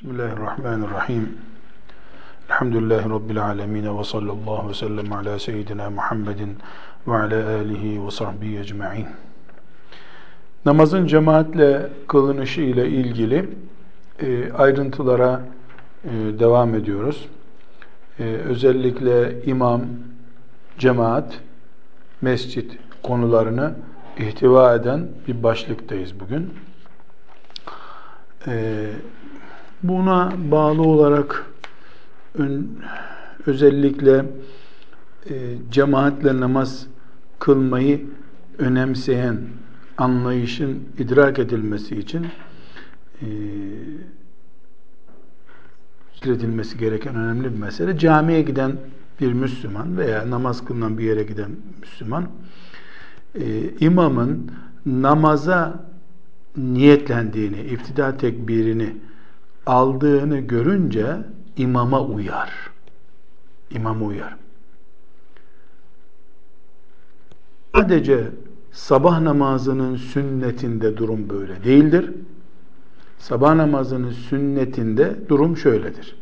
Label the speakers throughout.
Speaker 1: Bismillahirrahmanirrahim. Elhamdülillahi Rabbil alemin ve sallallahu ve sellem ala seyyidina Muhammedin ve ala alihi ve sahbihi ecma'in. Namazın cemaatle kılınışı ile ilgili e, ayrıntılara e, devam ediyoruz. E, özellikle imam, cemaat, mescit konularını ihtiva eden bir başlıktayız bugün. E, Buna bağlı olarak özellikle e, cemaatle namaz kılmayı önemseyen anlayışın idrak edilmesi için e, edilmesi gereken önemli bir mesele. Camiye giden bir Müslüman veya namaz kılınan bir yere giden Müslüman e, imamın namaza niyetlendiğini, iftida tekbirini aldığını görünce imama uyar. İmama uyar. Sadece sabah namazının sünnetinde durum böyle değildir. Sabah namazının sünnetinde durum şöyledir.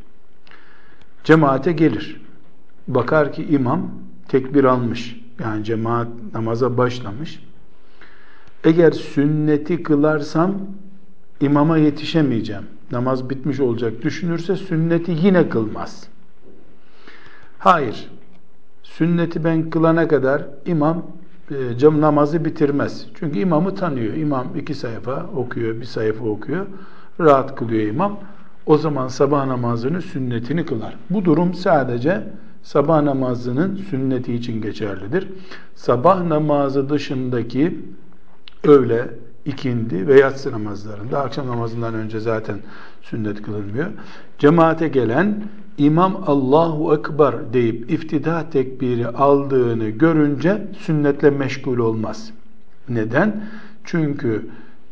Speaker 1: Cemaate gelir. Bakar ki imam tekbir almış. Yani cemaat namaza başlamış. Eğer sünneti kılarsam imama yetişemeyeceğim namaz bitmiş olacak düşünürse sünneti yine kılmaz. Hayır. Sünneti ben kılana kadar imam e, cam namazı bitirmez. Çünkü imamı tanıyor. İmam iki sayfa okuyor, bir sayfa okuyor. Rahat kılıyor imam. O zaman sabah namazını sünnetini kılar. Bu durum sadece sabah namazının sünneti için geçerlidir. Sabah namazı dışındaki öğle, ikindi ve yatsı namazlarında akşam namazından önce zaten sünnet kılınmıyor. Cemaate gelen imam Allahu Ekber deyip iftida tekbiri aldığını görünce sünnetle meşgul olmaz. Neden? Çünkü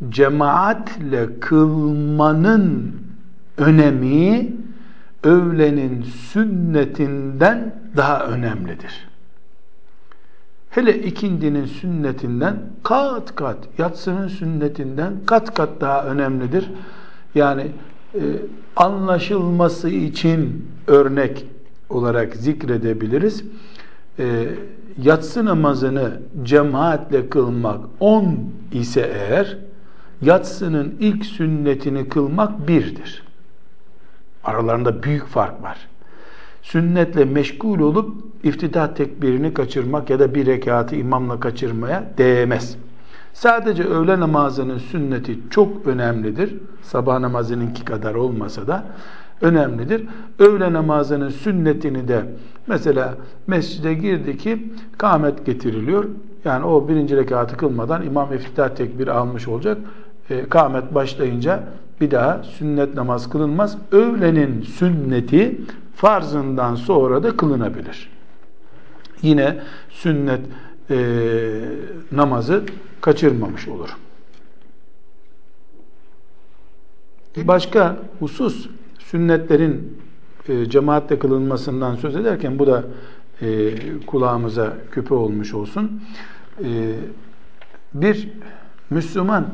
Speaker 1: cemaatle kılmanın önemi öğlenin sünnetinden daha önemlidir. Hele ikindinin sünnetinden kat kat, yatsının sünnetinden kat kat daha önemlidir. Yani e, anlaşılması için örnek olarak zikredebiliriz. E, yatsı namazını cemaatle kılmak 10 ise eğer, yatsının ilk sünnetini kılmak birdir. Aralarında büyük fark var sünnetle meşgul olup iftida tekbirini kaçırmak ya da bir rekatı imamla kaçırmaya değmez. Sadece öğle namazının sünneti çok önemlidir. Sabah namazınınki kadar olmasa da önemlidir. Öğle namazının sünnetini de mesela mescide girdi ki kâmet getiriliyor. Yani o birinci rekatı kılmadan imam iftida tekbir almış olacak. E, kâmet başlayınca bir daha sünnet namaz kılınmaz. Öğlenin sünneti farzından sonra da kılınabilir. Yine sünnet e, namazı kaçırmamış olur. Başka husus sünnetlerin e, cemaatle kılınmasından söz ederken bu da e, kulağımıza küpe olmuş olsun. E, bir Müslüman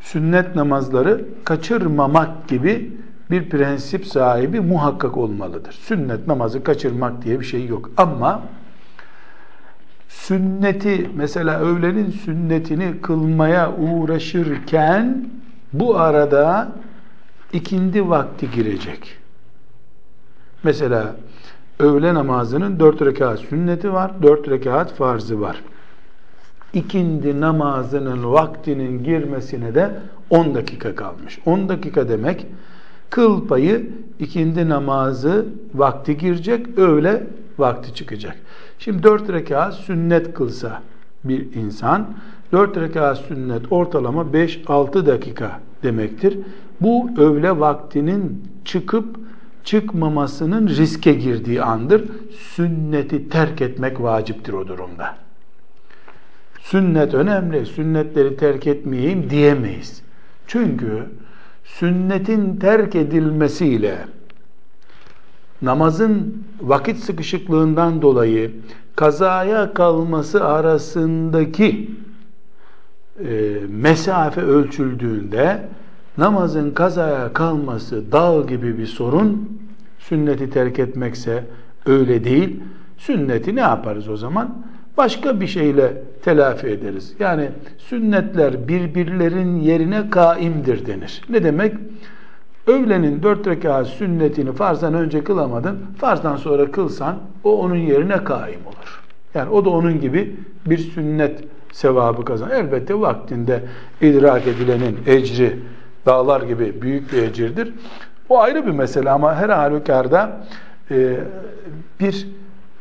Speaker 1: sünnet namazları kaçırmamak gibi bir prensip sahibi muhakkak olmalıdır. Sünnet namazı kaçırmak diye bir şey yok. Ama sünneti mesela öğlenin sünnetini kılmaya uğraşırken bu arada ikindi vakti girecek. Mesela öğle namazının dört rekat sünneti var, dört rekat farzı var. İkindi namazının vaktinin girmesine de 10 dakika kalmış. 10 dakika demek Kıl payı ikindi namazı vakti girecek, öğle vakti çıkacak. Şimdi dört rekat sünnet kılsa bir insan, dört rekat sünnet ortalama 5-6 dakika demektir. Bu öğle vaktinin çıkıp çıkmamasının riske girdiği andır. Sünneti terk etmek vaciptir o durumda. Sünnet önemli, sünnetleri terk etmeyeyim diyemeyiz. Çünkü sünnetin terk edilmesiyle namazın vakit sıkışıklığından dolayı kazaya kalması arasındaki e, mesafe ölçüldüğünde namazın kazaya kalması dağ gibi bir sorun, sünneti terk etmekse öyle değil. Sünneti ne yaparız o zaman? Başka bir şeyle telafi ederiz. Yani sünnetler birbirlerin yerine kaimdir denir. Ne demek? Öğlenin dört rekat sünnetini farzdan önce kılamadın, farzdan sonra kılsan o onun yerine kaim olur. Yani o da onun gibi bir sünnet sevabı kazan. Elbette vaktinde idrak edilenin ecri dağlar gibi büyük bir ecirdir. O ayrı bir mesele ama her halükarda e, bir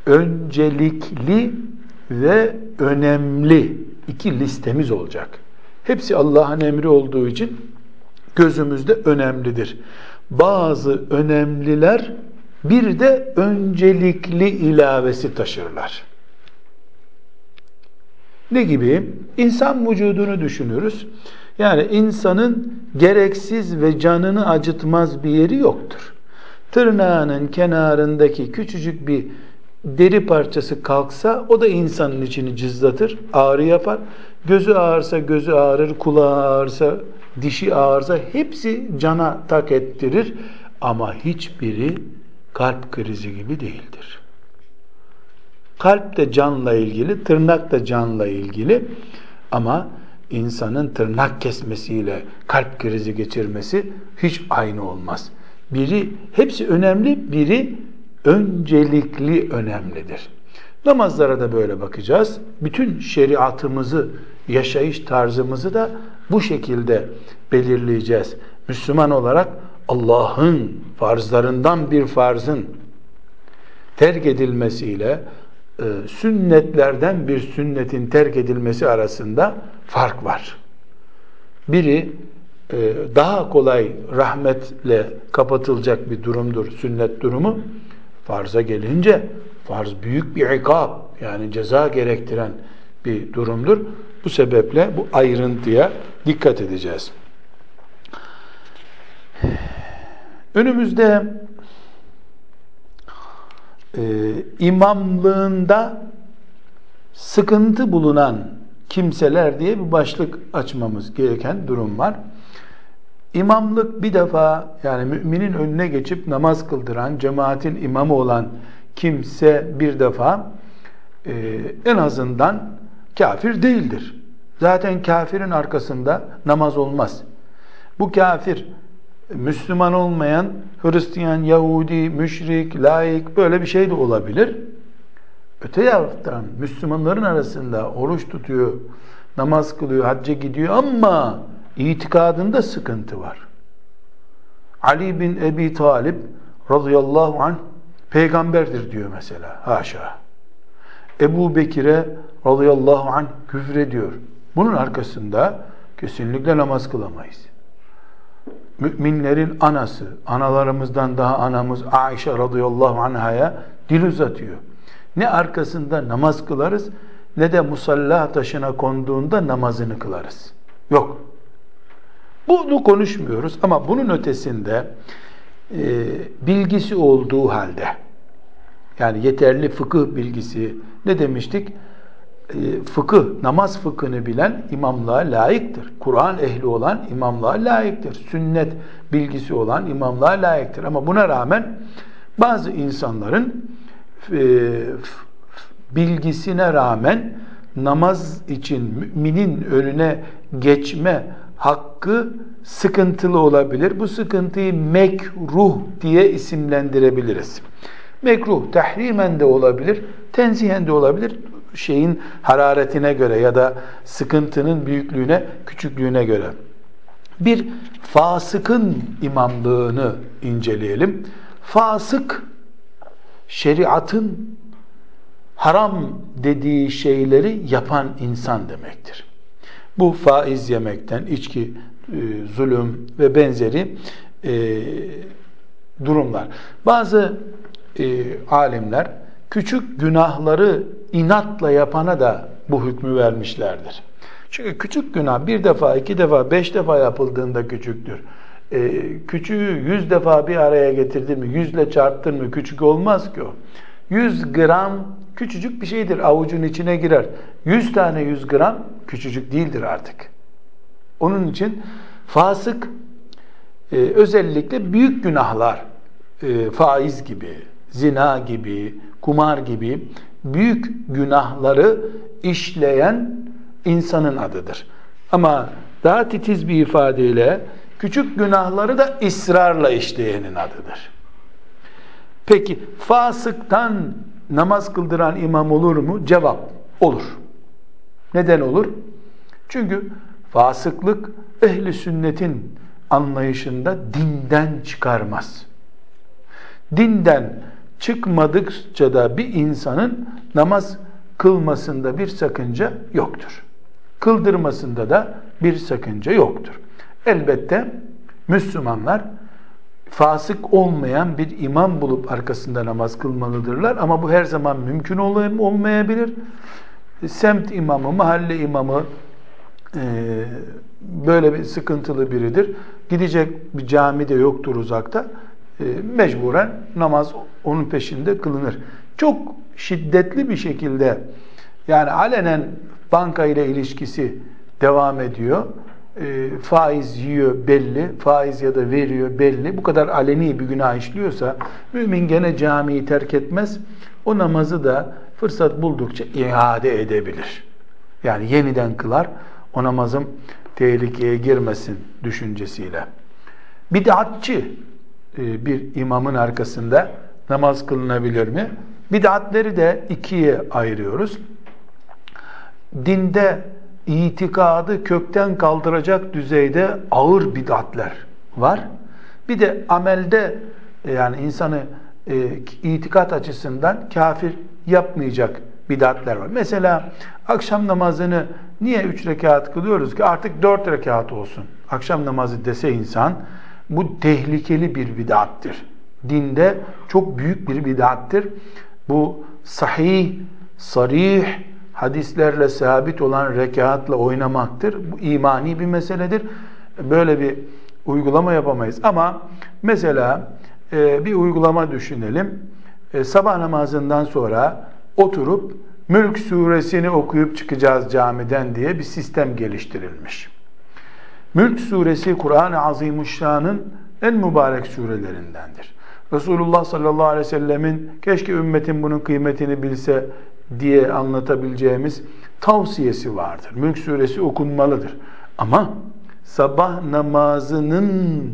Speaker 1: öncelikli ve önemli iki listemiz olacak. Hepsi Allah'ın emri olduğu için gözümüzde önemlidir. Bazı önemliler bir de öncelikli ilavesi taşırlar. Ne gibi? İnsan vücudunu düşünürüz. Yani insanın gereksiz ve canını acıtmaz bir yeri yoktur. Tırnağının kenarındaki küçücük bir deri parçası kalksa o da insanın içini cızlatır, ağrı yapar. Gözü ağırsa gözü ağrır, kulağı ağırsa, dişi ağırsa hepsi cana tak ettirir. Ama hiçbiri kalp krizi gibi değildir. Kalp de canla ilgili, tırnak da canla ilgili ama insanın tırnak kesmesiyle kalp krizi geçirmesi hiç aynı olmaz. Biri hepsi önemli, biri öncelikli önemlidir. Namazlara da böyle bakacağız. Bütün şeriatımızı, yaşayış tarzımızı da bu şekilde belirleyeceğiz. Müslüman olarak Allah'ın farzlarından bir farzın terk edilmesiyle e, sünnetlerden bir sünnetin terk edilmesi arasında fark var. Biri e, daha kolay rahmetle kapatılacak bir durumdur sünnet durumu. Farza gelince farz büyük bir ikab yani ceza gerektiren bir durumdur. Bu sebeple bu ayrıntıya dikkat edeceğiz. Önümüzde e, imamlığında sıkıntı bulunan kimseler diye bir başlık açmamız gereken durum var. İmamlık bir defa yani müminin önüne geçip namaz kıldıran, cemaatin imamı olan kimse bir defa e, en azından kafir değildir. Zaten kafirin arkasında namaz olmaz. Bu kafir Müslüman olmayan Hristiyan, Yahudi, müşrik, laik böyle bir şey de olabilir. Öte yandan Müslümanların arasında oruç tutuyor, namaz kılıyor, hacca gidiyor ama itikadında sıkıntı var. Ali bin Ebi Talip radıyallahu anh peygamberdir diyor mesela. Haşa. Ebu Bekir'e radıyallahu anh küfrediyor. Bunun arkasında kesinlikle namaz kılamayız. Müminlerin anası, analarımızdan daha anamız Ayşe radıyallahu anhaya dil uzatıyor. Ne arkasında namaz kılarız ne de musalla taşına konduğunda namazını kılarız. Yok. Bunu konuşmuyoruz ama bunun ötesinde e, bilgisi olduğu halde yani yeterli fıkıh bilgisi ne demiştik? E, fıkıh, namaz fıkhını bilen imamlığa layıktır. Kur'an ehli olan imamlığa layıktır. Sünnet bilgisi olan imamlığa layıktır. Ama buna rağmen bazı insanların e, bilgisine rağmen namaz için müminin önüne geçme hakkı sıkıntılı olabilir. Bu sıkıntıyı mekruh diye isimlendirebiliriz. Mekruh tahrimen de olabilir, tenzihen de olabilir. Şeyin hararetine göre ya da sıkıntının büyüklüğüne, küçüklüğüne göre. Bir fasıkın imamlığını inceleyelim. Fasık şeriatın haram dediği şeyleri yapan insan demektir. Bu faiz yemekten, içki, e, zulüm ve benzeri e, durumlar. Bazı e, alimler küçük günahları inatla yapana da bu hükmü vermişlerdir. Çünkü küçük günah bir defa, iki defa, beş defa yapıldığında küçüktür. E, küçüğü yüz defa bir araya getirdin mi, yüzle çarptın mı küçük olmaz ki o. Yüz gram küçücük bir şeydir, avucun içine girer. Yüz tane yüz gram küçücük değildir artık. Onun için fasık e, özellikle büyük günahlar, e, faiz gibi, zina gibi, kumar gibi büyük günahları işleyen insanın adıdır. Ama daha titiz bir ifadeyle küçük günahları da ısrarla işleyenin adıdır. Peki fasıktan namaz kıldıran imam olur mu? Cevap olur. Neden olur? Çünkü fasıklık ehli sünnetin anlayışında dinden çıkarmaz. Dinden çıkmadıkça da bir insanın namaz kılmasında bir sakınca yoktur. Kıldırmasında da bir sakınca yoktur. Elbette Müslümanlar fasık olmayan bir imam bulup arkasında namaz kılmalıdırlar ama bu her zaman mümkün olmayabilir. Semt imamı, mahalle imamı e, böyle bir sıkıntılı biridir. Gidecek bir cami de yoktur uzakta. E, mecburen namaz onun peşinde kılınır. Çok şiddetli bir şekilde yani alenen banka ile ilişkisi devam ediyor. E, faiz yiyor belli, faiz ya da veriyor belli. Bu kadar aleni bir günah işliyorsa mümin gene camiyi terk etmez. O namazı da fırsat buldukça iade edebilir. Yani yeniden kılar. O namazım tehlikeye girmesin düşüncesiyle. Bid'atçı bir imamın arkasında namaz kılınabilir mi? Bid'atleri de ikiye ayırıyoruz. Dinde itikadı kökten kaldıracak düzeyde ağır bid'atler var. Bir de amelde e, yani insanı e, itikat açısından kafir yapmayacak bid'atler var. Mesela akşam namazını niye üç rekat kılıyoruz ki artık dört rekat olsun. Akşam namazı dese insan bu tehlikeli bir bid'attir. Dinde çok büyük bir bid'attir. Bu sahih, sarih hadislerle sabit olan rekatla oynamaktır. Bu imani bir meseledir. Böyle bir uygulama yapamayız. Ama mesela e, bir uygulama düşünelim. E, sabah namazından sonra oturup Mülk suresini okuyup çıkacağız camiden diye bir sistem geliştirilmiş. Mülk suresi Kur'an-ı Azimuşşan'ın en mübarek surelerindendir. Resulullah sallallahu aleyhi ve sellemin keşke ümmetin bunun kıymetini bilse diye anlatabileceğimiz tavsiyesi vardır. Mülk suresi okunmalıdır. Ama sabah namazının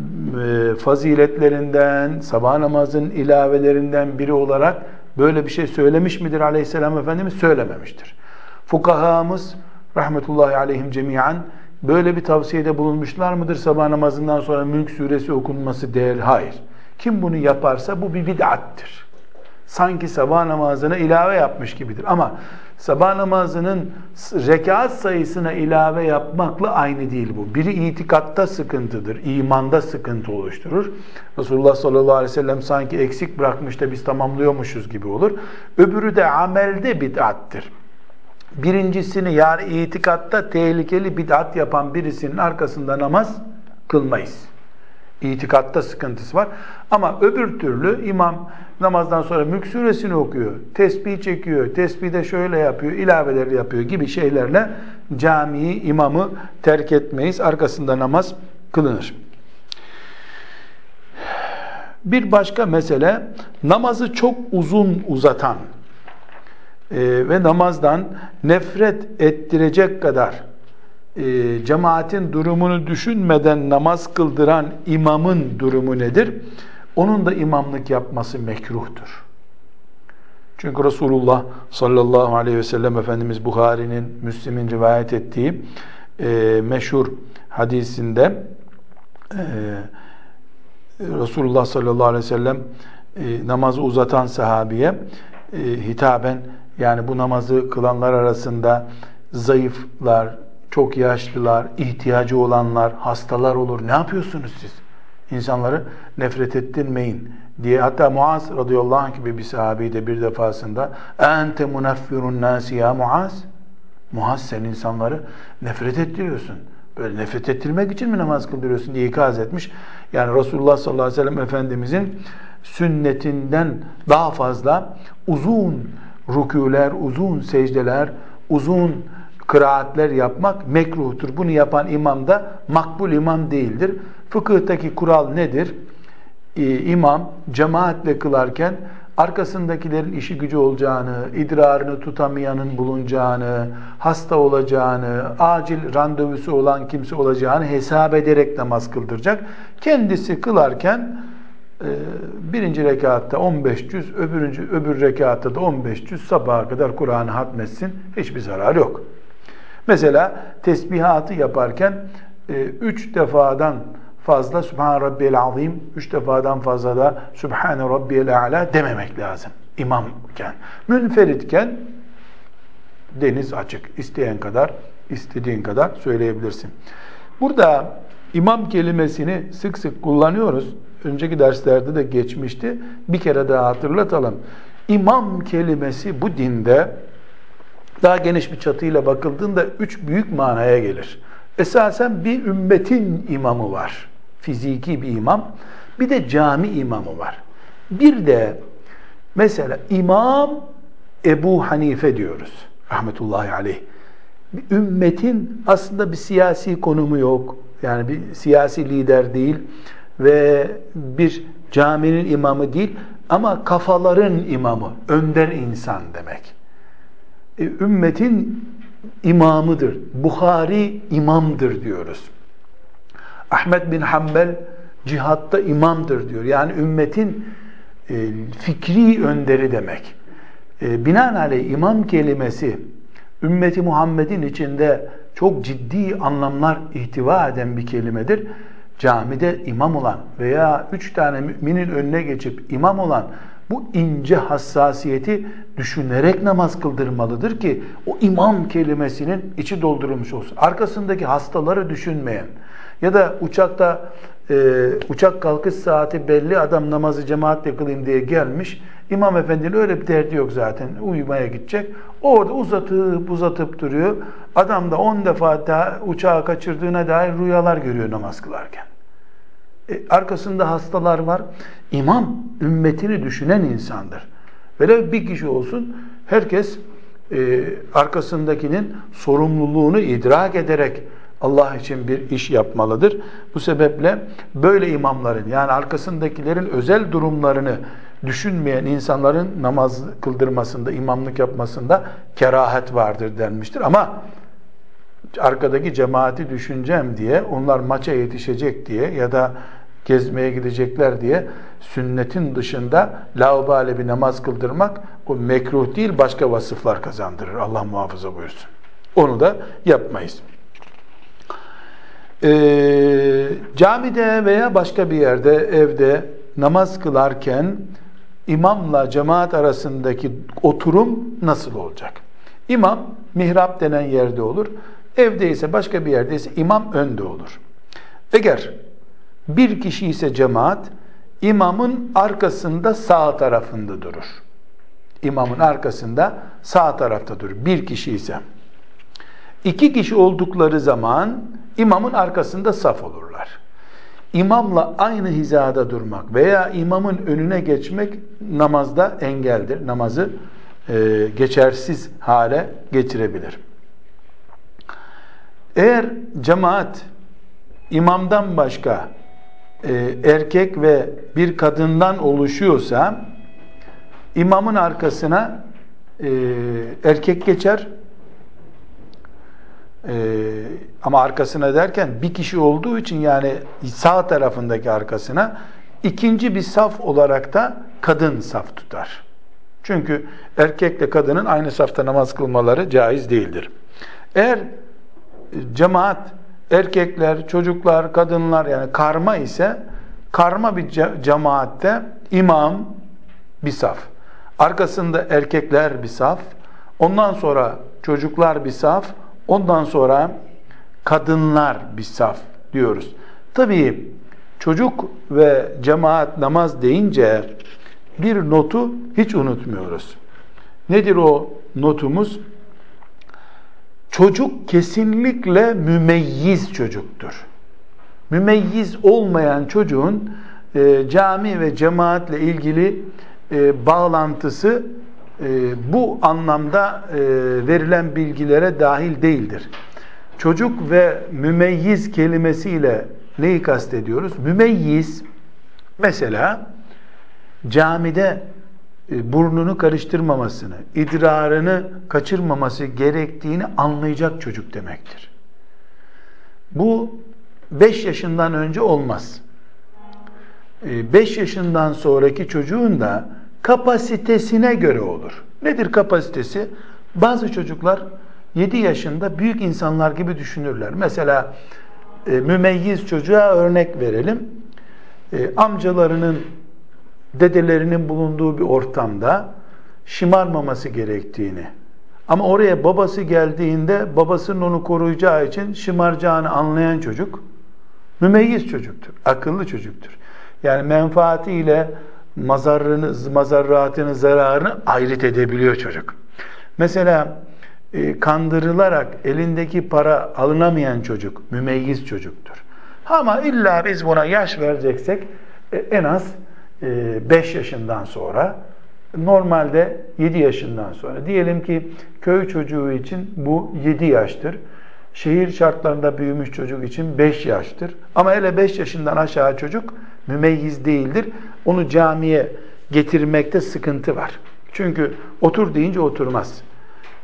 Speaker 1: e, faziletlerinden, sabah namazının ilavelerinden biri olarak böyle bir şey söylemiş midir aleyhisselam Efendimiz? Söylememiştir. Fukahamız rahmetullahi aleyhim cemiyen böyle bir tavsiyede bulunmuşlar mıdır sabah namazından sonra Mülk suresi okunması değerli? Hayır. Kim bunu yaparsa bu bir bid'attir. Sanki sabah namazına ilave yapmış gibidir. Ama sabah namazının rekat sayısına ilave yapmakla aynı değil bu. Biri itikatta sıkıntıdır, imanda sıkıntı oluşturur. Resulullah sallallahu aleyhi ve sellem sanki eksik bırakmış da biz tamamlıyormuşuz gibi olur. Öbürü de amelde bid'attir. Birincisini yani itikatta tehlikeli bid'at yapan birisinin arkasında namaz kılmayız. İtikatta sıkıntısı var. Ama öbür türlü imam namazdan sonra mülk suresini okuyor, tesbih çekiyor, tesbihde şöyle yapıyor, ilaveleri yapıyor gibi şeylerle camiyi, imamı terk etmeyiz. Arkasında namaz kılınır. Bir başka mesele namazı çok uzun uzatan e, ve namazdan nefret ettirecek kadar e, cemaatin durumunu düşünmeden namaz kıldıran imamın durumu nedir? Onun da imamlık yapması mekruhtur. Çünkü Resulullah sallallahu aleyhi ve sellem Efendimiz Bukhari'nin, Müslim'in rivayet ettiği e, meşhur hadisinde e, Resulullah sallallahu aleyhi ve sellem e, namazı uzatan sahabiye e, hitaben yani bu namazı kılanlar arasında zayıflar, çok yaşlılar, ihtiyacı olanlar, hastalar olur. Ne yapıyorsunuz siz? İnsanları nefret ettirmeyin diye. Hatta Muaz radıyallahu anh gibi bir sahabeyi de bir defasında ente munaffirun nasi ya Muaz Muaz sen insanları nefret ettiriyorsun. Böyle nefret ettirmek için mi namaz kıldırıyorsun diye ikaz etmiş. Yani Resulullah sallallahu aleyhi ve sellem Efendimizin sünnetinden daha fazla uzun rükûler, uzun secdeler, uzun kıraatler yapmak mekruhtur. Bunu yapan imam da makbul imam değildir. fıkıhtaki kural nedir? Ee, imam cemaatle kılarken arkasındakilerin işi gücü olacağını, idrarını tutamayanın bulunacağını, hasta olacağını, acil randevusu olan kimse olacağını hesap ederek namaz kıldıracak. Kendisi kılarken birinci rekatta 15 cüz, öbürüncü, öbür rekatta da 15 cüz sabaha kadar Kur'an'ı hatmetsin. Hiçbir zarar yok. Mesela tesbihatı yaparken 3 e, defadan fazla Subhan Rabbiyel Azim, üç defadan fazla da Subhane Rabbiyel A'la dememek lazım imamken. Münferitken deniz açık. İsteyen kadar, istediğin kadar söyleyebilirsin. Burada imam kelimesini sık sık kullanıyoruz. Önceki derslerde de geçmişti. Bir kere daha hatırlatalım. İmam kelimesi bu dinde daha geniş bir çatıyla bakıldığında üç büyük manaya gelir. Esasen bir ümmetin imamı var fiziki bir imam. Bir de cami imamı var. Bir de mesela İmam Ebu Hanife diyoruz. Rahmetullahi aleyh. Bir ümmetin aslında bir siyasi konumu yok. Yani bir siyasi lider değil ve bir caminin imamı değil ama kafaların imamı, önder insan demek. E, ümmetin imamıdır. Buhari imamdır diyoruz. Ahmet bin Hanbel cihatta imamdır diyor. Yani ümmetin e, fikri önderi demek. E, binaenaleyh imam kelimesi ümmeti Muhammed'in içinde çok ciddi anlamlar ihtiva eden bir kelimedir. Camide imam olan veya üç tane müminin önüne geçip imam olan bu ince hassasiyeti düşünerek namaz kıldırmalıdır ki o imam kelimesinin içi doldurulmuş olsun. Arkasındaki hastaları düşünmeyen, ya da uçakta e, uçak kalkış saati belli adam namazı cemaatle kılayım diye gelmiş. İmam efendinin öyle bir derdi yok zaten. Uyumaya gidecek. Orada uzatıp uzatıp duruyor. Adam da on defa daha uçağı kaçırdığına dair rüyalar görüyor namaz kılarken. E, arkasında hastalar var. İmam ümmetini düşünen insandır. Velev bir kişi olsun herkes e, arkasındakinin sorumluluğunu idrak ederek Allah için bir iş yapmalıdır. Bu sebeple böyle imamların yani arkasındakilerin özel durumlarını düşünmeyen insanların namaz kıldırmasında, imamlık yapmasında kerahet vardır denmiştir. Ama arkadaki cemaati düşüneceğim diye, onlar maça yetişecek diye ya da gezmeye gidecekler diye sünnetin dışında laubale bir namaz kıldırmak o mekruh değil başka vasıflar kazandırır. Allah muhafaza buyursun. Onu da yapmayız. Ee, camide veya başka bir yerde, evde namaz kılarken imamla cemaat arasındaki oturum nasıl olacak? İmam mihrap denen yerde olur. Evde ise başka bir yerde ise imam önde olur. Eğer bir kişi ise cemaat imamın arkasında sağ tarafında durur. İmamın arkasında sağ tarafta durur. Bir kişi ise. İki kişi oldukları zaman imamın arkasında saf olurlar. İmamla aynı hizada durmak veya imamın önüne geçmek namazda engeldir. Namazı e, geçersiz hale getirebilir. Eğer cemaat imamdan başka e, erkek ve bir kadından oluşuyorsa imamın arkasına e, erkek geçer, ee, ama arkasına derken bir kişi olduğu için yani sağ tarafındaki arkasına ikinci bir saf olarak da kadın saf tutar. Çünkü erkekle kadının aynı safta namaz kılmaları caiz değildir. Eğer cemaat erkekler, çocuklar, kadınlar yani karma ise karma bir cemaatte imam bir saf. Arkasında erkekler bir saf. Ondan sonra çocuklar bir saf. Ondan sonra kadınlar bir saf diyoruz. Tabii çocuk ve cemaat namaz deyince bir notu hiç unutmuyoruz. Nedir o notumuz? Çocuk kesinlikle mümeyyiz çocuktur. Mümeyyiz olmayan çocuğun e, cami ve cemaatle ilgili e, bağlantısı e, bu anlamda e, verilen bilgilere dahil değildir. Çocuk ve mümeyyiz kelimesiyle neyi kastediyoruz? Mümeyyiz mesela camide burnunu karıştırmamasını, idrarını kaçırmaması gerektiğini anlayacak çocuk demektir. Bu 5 yaşından önce olmaz. 5 e, yaşından sonraki çocuğun da kapasitesine göre olur. Nedir kapasitesi? Bazı çocuklar 7 yaşında büyük insanlar gibi düşünürler. Mesela e, mümeyyiz çocuğa örnek verelim. E, amcalarının, dedelerinin bulunduğu bir ortamda şımarmaması gerektiğini ama oraya babası geldiğinde babasının onu koruyacağı için şımaracağını anlayan çocuk mümeyyiz çocuktur, akıllı çocuktur. Yani menfaatiyle mazarrını, mazarratını, zararını ayrıt edebiliyor çocuk. Mesela e, kandırılarak elindeki para alınamayan çocuk mümeyyiz çocuktur. Ama illa biz buna yaş vereceksek e, en az 5 e, yaşından sonra normalde 7 yaşından sonra diyelim ki köy çocuğu için bu 7 yaştır. Şehir şartlarında büyümüş çocuk için 5 yaştır. Ama hele 5 yaşından aşağı çocuk mümeyyiz değildir. Onu camiye getirmekte sıkıntı var. Çünkü otur deyince oturmaz.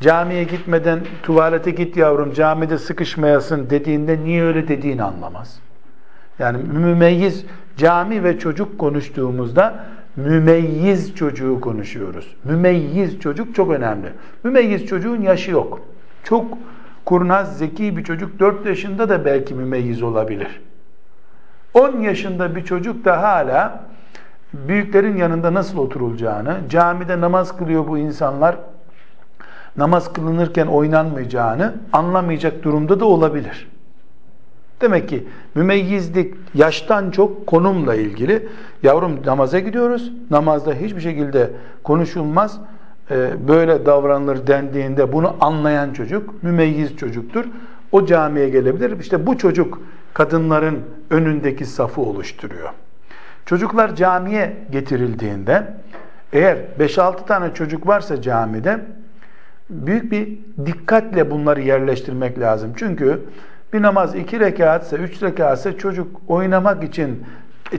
Speaker 1: Camiye gitmeden tuvalete git yavrum camide sıkışmayasın dediğinde niye öyle dediğini anlamaz. Yani mümeyyiz cami ve çocuk konuştuğumuzda mümeyyiz çocuğu konuşuyoruz. Mümeyyiz çocuk çok önemli. Mümeyyiz çocuğun yaşı yok. Çok kurnaz, zeki bir çocuk 4 yaşında da belki mümeyyiz olabilir. 10 yaşında bir çocuk da hala büyüklerin yanında nasıl oturulacağını, camide namaz kılıyor bu insanlar, namaz kılınırken oynanmayacağını anlamayacak durumda da olabilir. Demek ki mümeyyizlik yaştan çok konumla ilgili. Yavrum namaza gidiyoruz. Namazda hiçbir şekilde konuşulmaz. Ee, böyle davranılır dendiğinde bunu anlayan çocuk mümeyyiz çocuktur. O camiye gelebilir. İşte bu çocuk kadınların önündeki safı oluşturuyor. Çocuklar camiye getirildiğinde eğer 5-6 tane çocuk varsa camide büyük bir dikkatle bunları yerleştirmek lazım. Çünkü bir namaz iki rekatse, üç rekatse çocuk oynamak için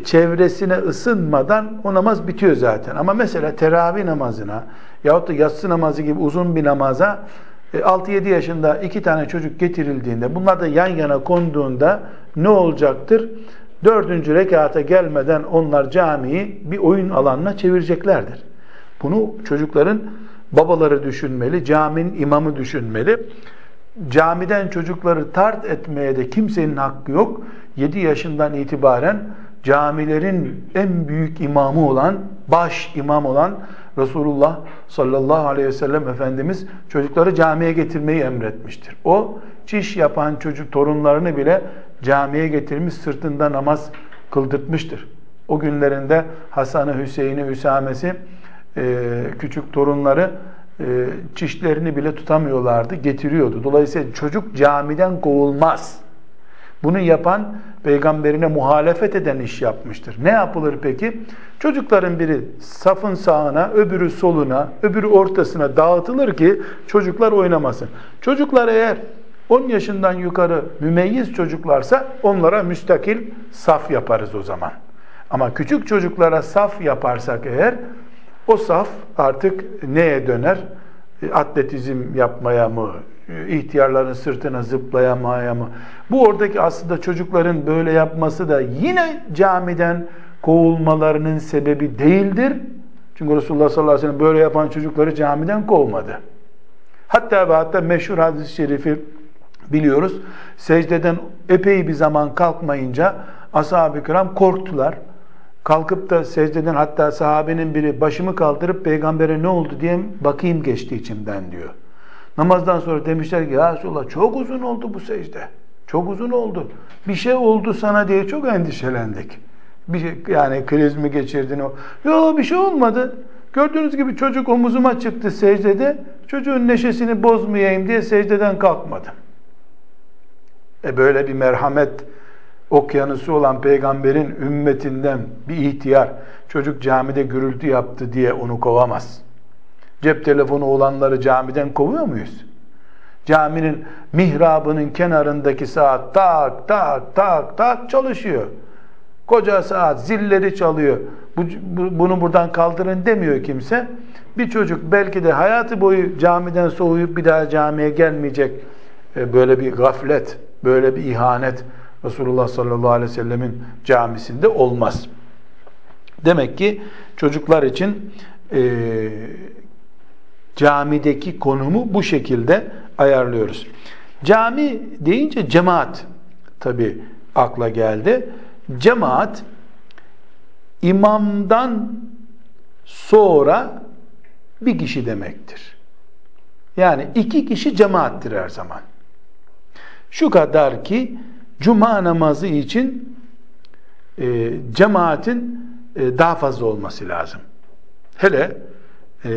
Speaker 1: çevresine ısınmadan o namaz bitiyor zaten. Ama mesela teravih namazına yahut da yatsı namazı gibi uzun bir namaza 6-7 e, yaşında iki tane çocuk getirildiğinde bunlar da yan yana konduğunda ne olacaktır? Dördüncü rekata gelmeden onlar camiyi bir oyun alanına çevireceklerdir. Bunu çocukların babaları düşünmeli, caminin imamı düşünmeli. Camiden çocukları tart etmeye de kimsenin hakkı yok. 7 yaşından itibaren camilerin en büyük imamı olan, baş imam olan Resulullah sallallahu aleyhi ve sellem Efendimiz çocukları camiye getirmeyi emretmiştir. O çiş yapan çocuk torunlarını bile camiye getirmiş sırtında namaz kıldırtmıştır. O günlerinde Hasan'ı, Hüseyin'i, Hüsames'i küçük torunları çişlerini bile tutamıyorlardı, getiriyordu. Dolayısıyla çocuk camiden kovulmaz. Bunu yapan peygamberine muhalefet eden iş yapmıştır. Ne yapılır peki? Çocukların biri safın sağına, öbürü soluna, öbürü ortasına dağıtılır ki çocuklar oynamasın. Çocuklar eğer 10 yaşından yukarı mümeyyiz çocuklarsa onlara müstakil saf yaparız o zaman. Ama küçük çocuklara saf yaparsak eğer o saf artık neye döner? Atletizm yapmaya mı? ihtiyarların sırtına zıplayamaya mı? Bu oradaki aslında çocukların böyle yapması da yine camiden kovulmalarının sebebi değildir. Çünkü Resulullah sallallahu aleyhi ve sellem böyle yapan çocukları camiden kovmadı. Hatta ve hatta meşhur hadis-i şerifi biliyoruz. Secdeden epey bir zaman kalkmayınca ashab-ı kiram korktular kalkıp da secdeden hatta sahabenin biri başımı kaldırıp peygambere ne oldu diye bakayım geçti içimden diyor. Namazdan sonra demişler ki ya Resulallah çok uzun oldu bu secde. Çok uzun oldu. Bir şey oldu sana diye çok endişelendik. Bir şey, yani kriz mi geçirdin o? Yok bir şey olmadı. Gördüğünüz gibi çocuk omuzuma çıktı secdede. Çocuğun neşesini bozmayayım diye secdeden kalkmadım. E böyle bir merhamet okyanusu olan peygamberin ümmetinden bir ihtiyar çocuk camide gürültü yaptı diye onu kovamaz. Cep telefonu olanları camiden kovuyor muyuz? Caminin mihrabının kenarındaki saat tak tak tak tak çalışıyor. Koca saat zilleri çalıyor. Bu, bu, bunu buradan kaldırın demiyor kimse. Bir çocuk belki de hayatı boyu camiden soğuyup bir daha camiye gelmeyecek. E, böyle bir gaflet, böyle bir ihanet Resulullah sallallahu aleyhi ve sellemin camisinde olmaz. Demek ki çocuklar için e, camideki konumu bu şekilde ayarlıyoruz. Cami deyince cemaat tabi akla geldi. Cemaat imamdan sonra bir kişi demektir. Yani iki kişi cemaattir her zaman. Şu kadar ki cuma namazı için e, cemaatin e, daha fazla olması lazım. Hele e,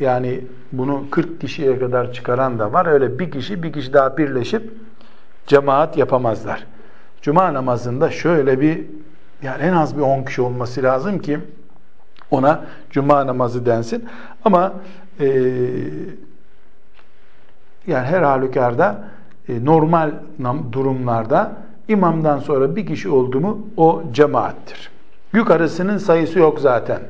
Speaker 1: yani bunu 40 kişiye kadar çıkaran da var. Öyle bir kişi bir kişi daha birleşip cemaat yapamazlar. Cuma namazında şöyle bir yani en az bir 10 kişi olması lazım ki ona cuma namazı densin. Ama e, yani her halükarda normal durumlarda imamdan sonra bir kişi oldu mu o cemaattir. Yukarısının sayısı yok zaten.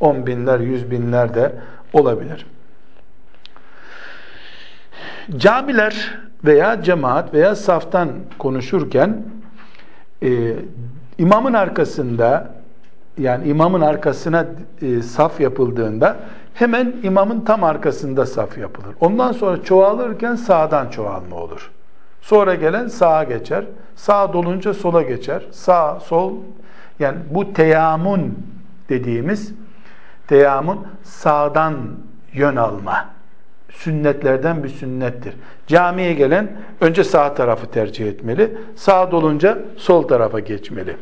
Speaker 1: On binler, yüz binler de olabilir. Camiler veya cemaat veya saftan konuşurken e, imamın arkasında yani imamın arkasına e, saf yapıldığında hemen imamın tam arkasında saf yapılır. Ondan sonra çoğalırken sağdan çoğalma olur. Sonra gelen sağa geçer. Sağ dolunca sola geçer. Sağ, sol. Yani bu teyamun dediğimiz teyamun sağdan yön alma. Sünnetlerden bir sünnettir. Camiye gelen önce sağ tarafı tercih etmeli. Sağ dolunca sol tarafa geçmeli.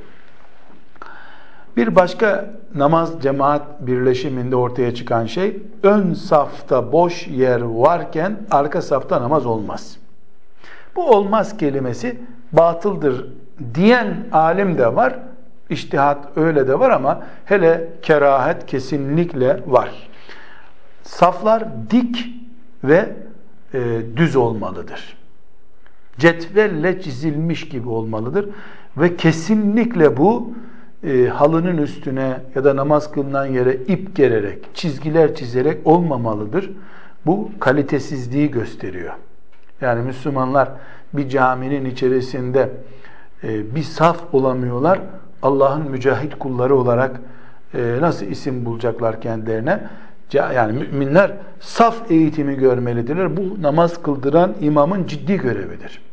Speaker 1: Bir başka namaz cemaat birleşiminde ortaya çıkan şey ön safta boş yer varken arka safta namaz olmaz. Bu olmaz kelimesi batıldır diyen alim de var. İçtihat öyle de var ama hele kerahet kesinlikle var. Saflar dik ve e, düz olmalıdır. Cetvelle çizilmiş gibi olmalıdır ve kesinlikle bu e, halının üstüne ya da namaz kılınan yere ip gererek, çizgiler çizerek olmamalıdır. Bu kalitesizliği gösteriyor. Yani Müslümanlar bir caminin içerisinde e, bir saf olamıyorlar. Allah'ın mücahit kulları olarak e, nasıl isim bulacaklar kendilerine? Yani müminler saf eğitimi görmelidirler. Bu namaz kıldıran imamın ciddi görevidir.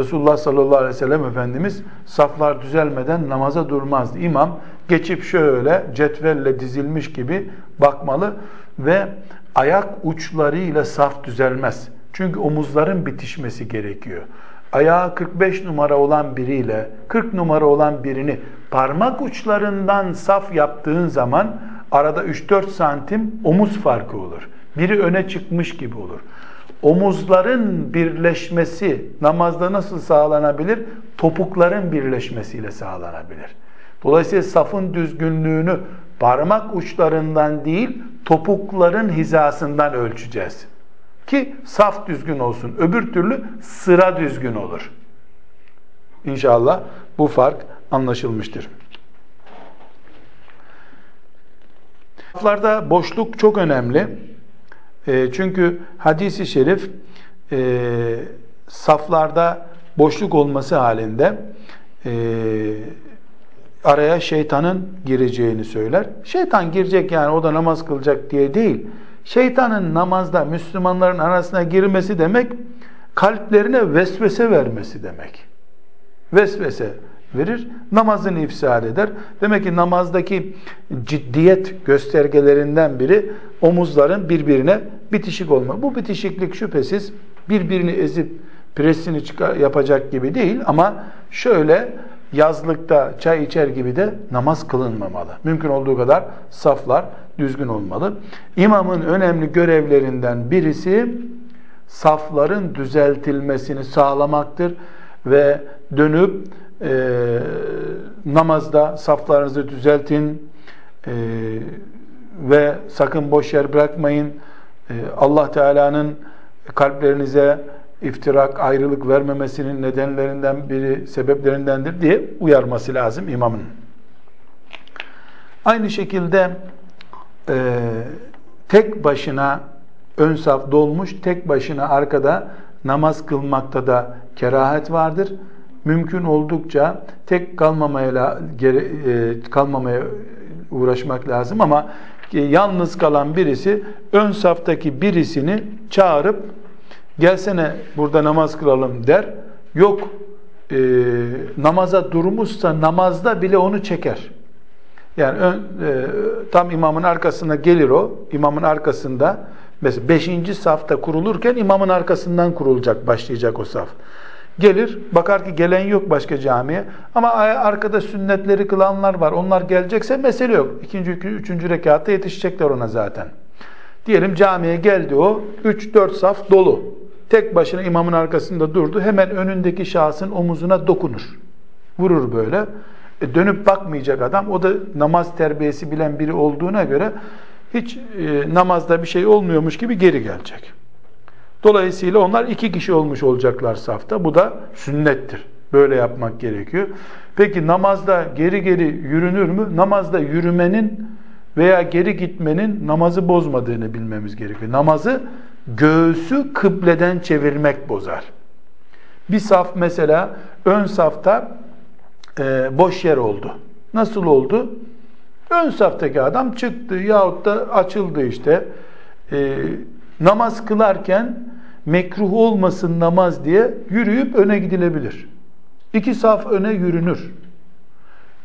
Speaker 1: Resulullah sallallahu aleyhi ve sellem Efendimiz saflar düzelmeden namaza durmazdı. İmam geçip şöyle cetvelle dizilmiş gibi bakmalı ve ayak uçlarıyla saf düzelmez. Çünkü omuzların bitişmesi gerekiyor. Ayağı 45 numara olan biriyle 40 numara olan birini parmak uçlarından saf yaptığın zaman arada 3-4 santim omuz farkı olur. Biri öne çıkmış gibi olur omuzların birleşmesi namazda nasıl sağlanabilir? Topukların birleşmesiyle sağlanabilir. Dolayısıyla safın düzgünlüğünü parmak uçlarından değil, topukların hizasından ölçeceğiz. Ki saf düzgün olsun. Öbür türlü sıra düzgün olur. İnşallah bu fark anlaşılmıştır. Saflarda boşluk çok önemli. E, çünkü hadisi şerif e, saflarda boşluk olması halinde e, araya şeytanın gireceğini söyler. Şeytan girecek yani o da namaz kılacak diye değil. Şeytanın namazda Müslümanların arasına girmesi demek kalplerine vesvese vermesi demek. Vesvese verir, namazını ifsad eder. Demek ki namazdaki ciddiyet göstergelerinden biri omuzların birbirine bitişik olma. Bu bitişiklik şüphesiz birbirini ezip presini yapacak gibi değil ama şöyle yazlıkta çay içer gibi de namaz kılınmamalı. Mümkün olduğu kadar saflar düzgün olmalı. İmamın önemli görevlerinden birisi safların düzeltilmesini sağlamaktır ve dönüp e, namazda saflarınızı düzeltin e, ve sakın boş yer bırakmayın. E, Allah Teala'nın kalplerinize iftirak, ayrılık vermemesinin nedenlerinden biri, sebeplerindendir diye uyarması lazım imamın. Aynı şekilde e, tek başına ön saf dolmuş, tek başına arkada namaz kılmakta da kerahet vardır. Mümkün oldukça tek kalmamaya e, kalmamaya uğraşmak lazım ama yalnız kalan birisi ön saftaki birisini çağırıp gelsene burada namaz kılalım der. Yok e, namaza durmuşsa namazda bile onu çeker. Yani ön, e, tam imamın arkasına gelir o. İmamın arkasında mesela beşinci safta kurulurken imamın arkasından kurulacak, başlayacak o saf. Gelir, bakar ki gelen yok başka camiye. Ama arkada sünnetleri kılanlar var. Onlar gelecekse mesele yok. İkinci, üçüncü rekatta yetişecekler ona zaten. Diyelim camiye geldi o. Üç, dört saf dolu. Tek başına imamın arkasında durdu. Hemen önündeki şahsın omuzuna dokunur. Vurur böyle. E dönüp bakmayacak adam. O da namaz terbiyesi bilen biri olduğuna göre hiç e, namazda bir şey olmuyormuş gibi geri gelecek. Dolayısıyla onlar iki kişi olmuş olacaklar safta. Bu da sünnettir. Böyle yapmak gerekiyor. Peki namazda geri geri yürünür mü? Namazda yürümenin veya geri gitmenin namazı bozmadığını bilmemiz gerekiyor. Namazı göğsü kıbleden çevirmek bozar. Bir saf mesela ön safta e, boş yer oldu. Nasıl oldu? Ön saftaki adam çıktı yahut da açıldı işte. E, namaz kılarken mekruh olmasın namaz diye yürüyüp öne gidilebilir. İki saf öne yürünür.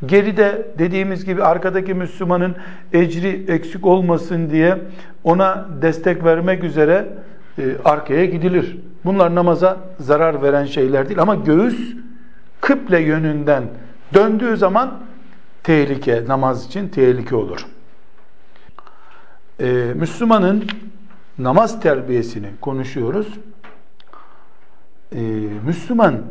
Speaker 1: Geride dediğimiz gibi arkadaki Müslümanın ecri eksik olmasın diye ona destek vermek üzere e, arkaya gidilir. Bunlar namaza zarar veren şeyler değil ama göğüs kıble yönünden döndüğü zaman tehlike, namaz için tehlike olur. Ee, Müslümanın namaz terbiyesini konuşuyoruz. Ee, Müslüman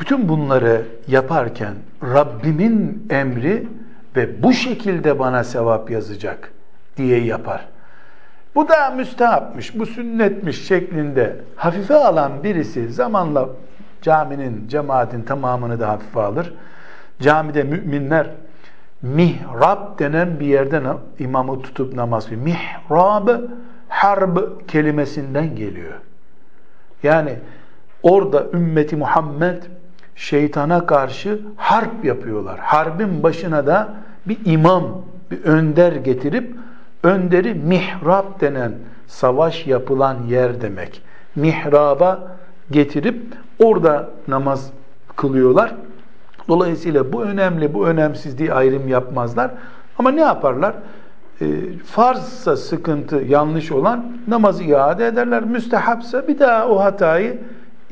Speaker 1: bütün bunları yaparken Rabbimin emri ve bu şekilde bana sevap yazacak diye yapar. Bu da müstehapmış, bu sünnetmiş şeklinde hafife alan birisi zamanla caminin, cemaatin tamamını da hafife alır. Camide müminler mihrab denen bir yerden imamı tutup namaz kılıyor. Mihrab harb kelimesinden geliyor. Yani orada ümmeti Muhammed şeytana karşı harp yapıyorlar. Harbin başına da bir imam, bir önder getirip önderi mihrab denen savaş yapılan yer demek. Mihraba getirip orada namaz kılıyorlar. Dolayısıyla bu önemli, bu önemsiz diye ayrım yapmazlar. Ama ne yaparlar? E, farzsa sıkıntı, yanlış olan namazı iade ederler. Müstehapsa bir daha o hatayı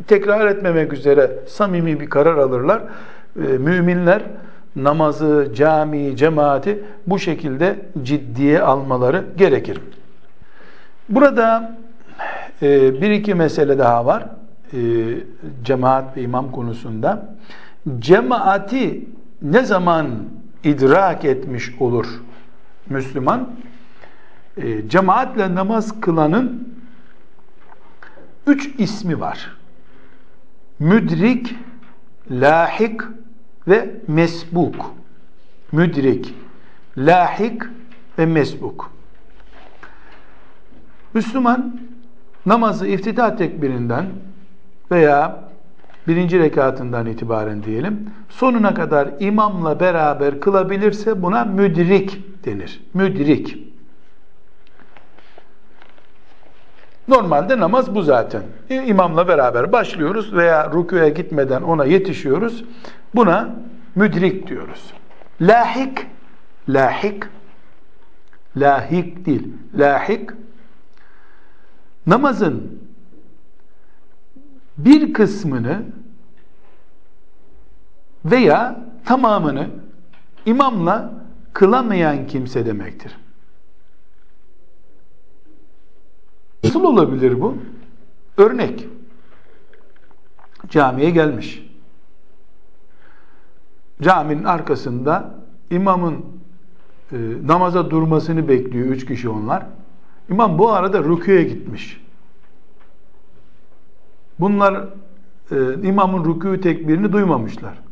Speaker 1: tekrar etmemek üzere samimi bir karar alırlar. E, müminler namazı, cami, cemaati bu şekilde ciddiye almaları gerekir. Burada e, bir iki mesele daha var e, cemaat ve imam konusunda. Cemaati ne zaman idrak etmiş olur Müslüman? E, cemaatle namaz kılanın üç ismi var. Müdrik, lahik ve mesbuk. Müdrik, lahik ve mesbuk. Müslüman namazı iftitah tekbirinden veya birinci rekatından itibaren diyelim sonuna kadar imamla beraber kılabilirse buna müdrik denir. Müdrik. Normalde namaz bu zaten. İmamla beraber başlıyoruz veya rüküye gitmeden ona yetişiyoruz. Buna müdrik diyoruz. Lahik, lahik, lahik değil, lahik, namazın bir kısmını veya tamamını imamla kılamayan kimse demektir. Nasıl olabilir bu? Örnek. Camiye gelmiş. Caminin arkasında imamın e, namaza durmasını bekliyor üç kişi onlar. İmam bu arada rüküye gitmiş. Bunlar e, imamın rükû tekbirini duymamışlar.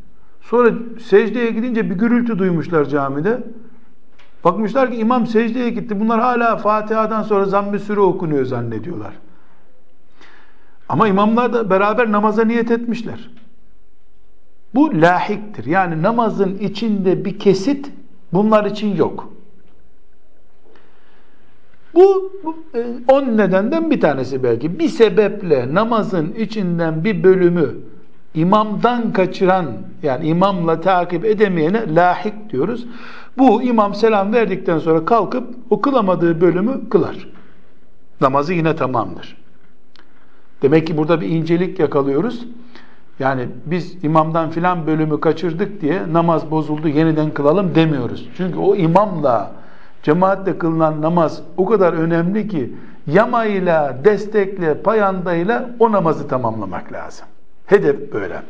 Speaker 1: Sonra secdeye gidince bir gürültü duymuşlar camide. Bakmışlar ki imam secdeye gitti. Bunlar hala Fatiha'dan sonra zamm-ı süre okunuyor zannediyorlar. Ama imamlar da beraber namaza niyet etmişler. Bu lahiktir. Yani namazın içinde bir kesit bunlar için yok. Bu, bu e, on nedenden bir tanesi belki. Bir sebeple namazın içinden bir bölümü imamdan kaçıran yani imamla takip edemeyene lahik diyoruz. Bu imam selam verdikten sonra kalkıp o kılamadığı bölümü kılar. Namazı yine tamamdır. Demek ki burada bir incelik yakalıyoruz. Yani biz imamdan filan bölümü kaçırdık diye namaz bozuldu yeniden kılalım demiyoruz. Çünkü o imamla cemaatle kılınan namaz o kadar önemli ki yamayla, destekle, payandayla o namazı tamamlamak lazım. Hedef böyle.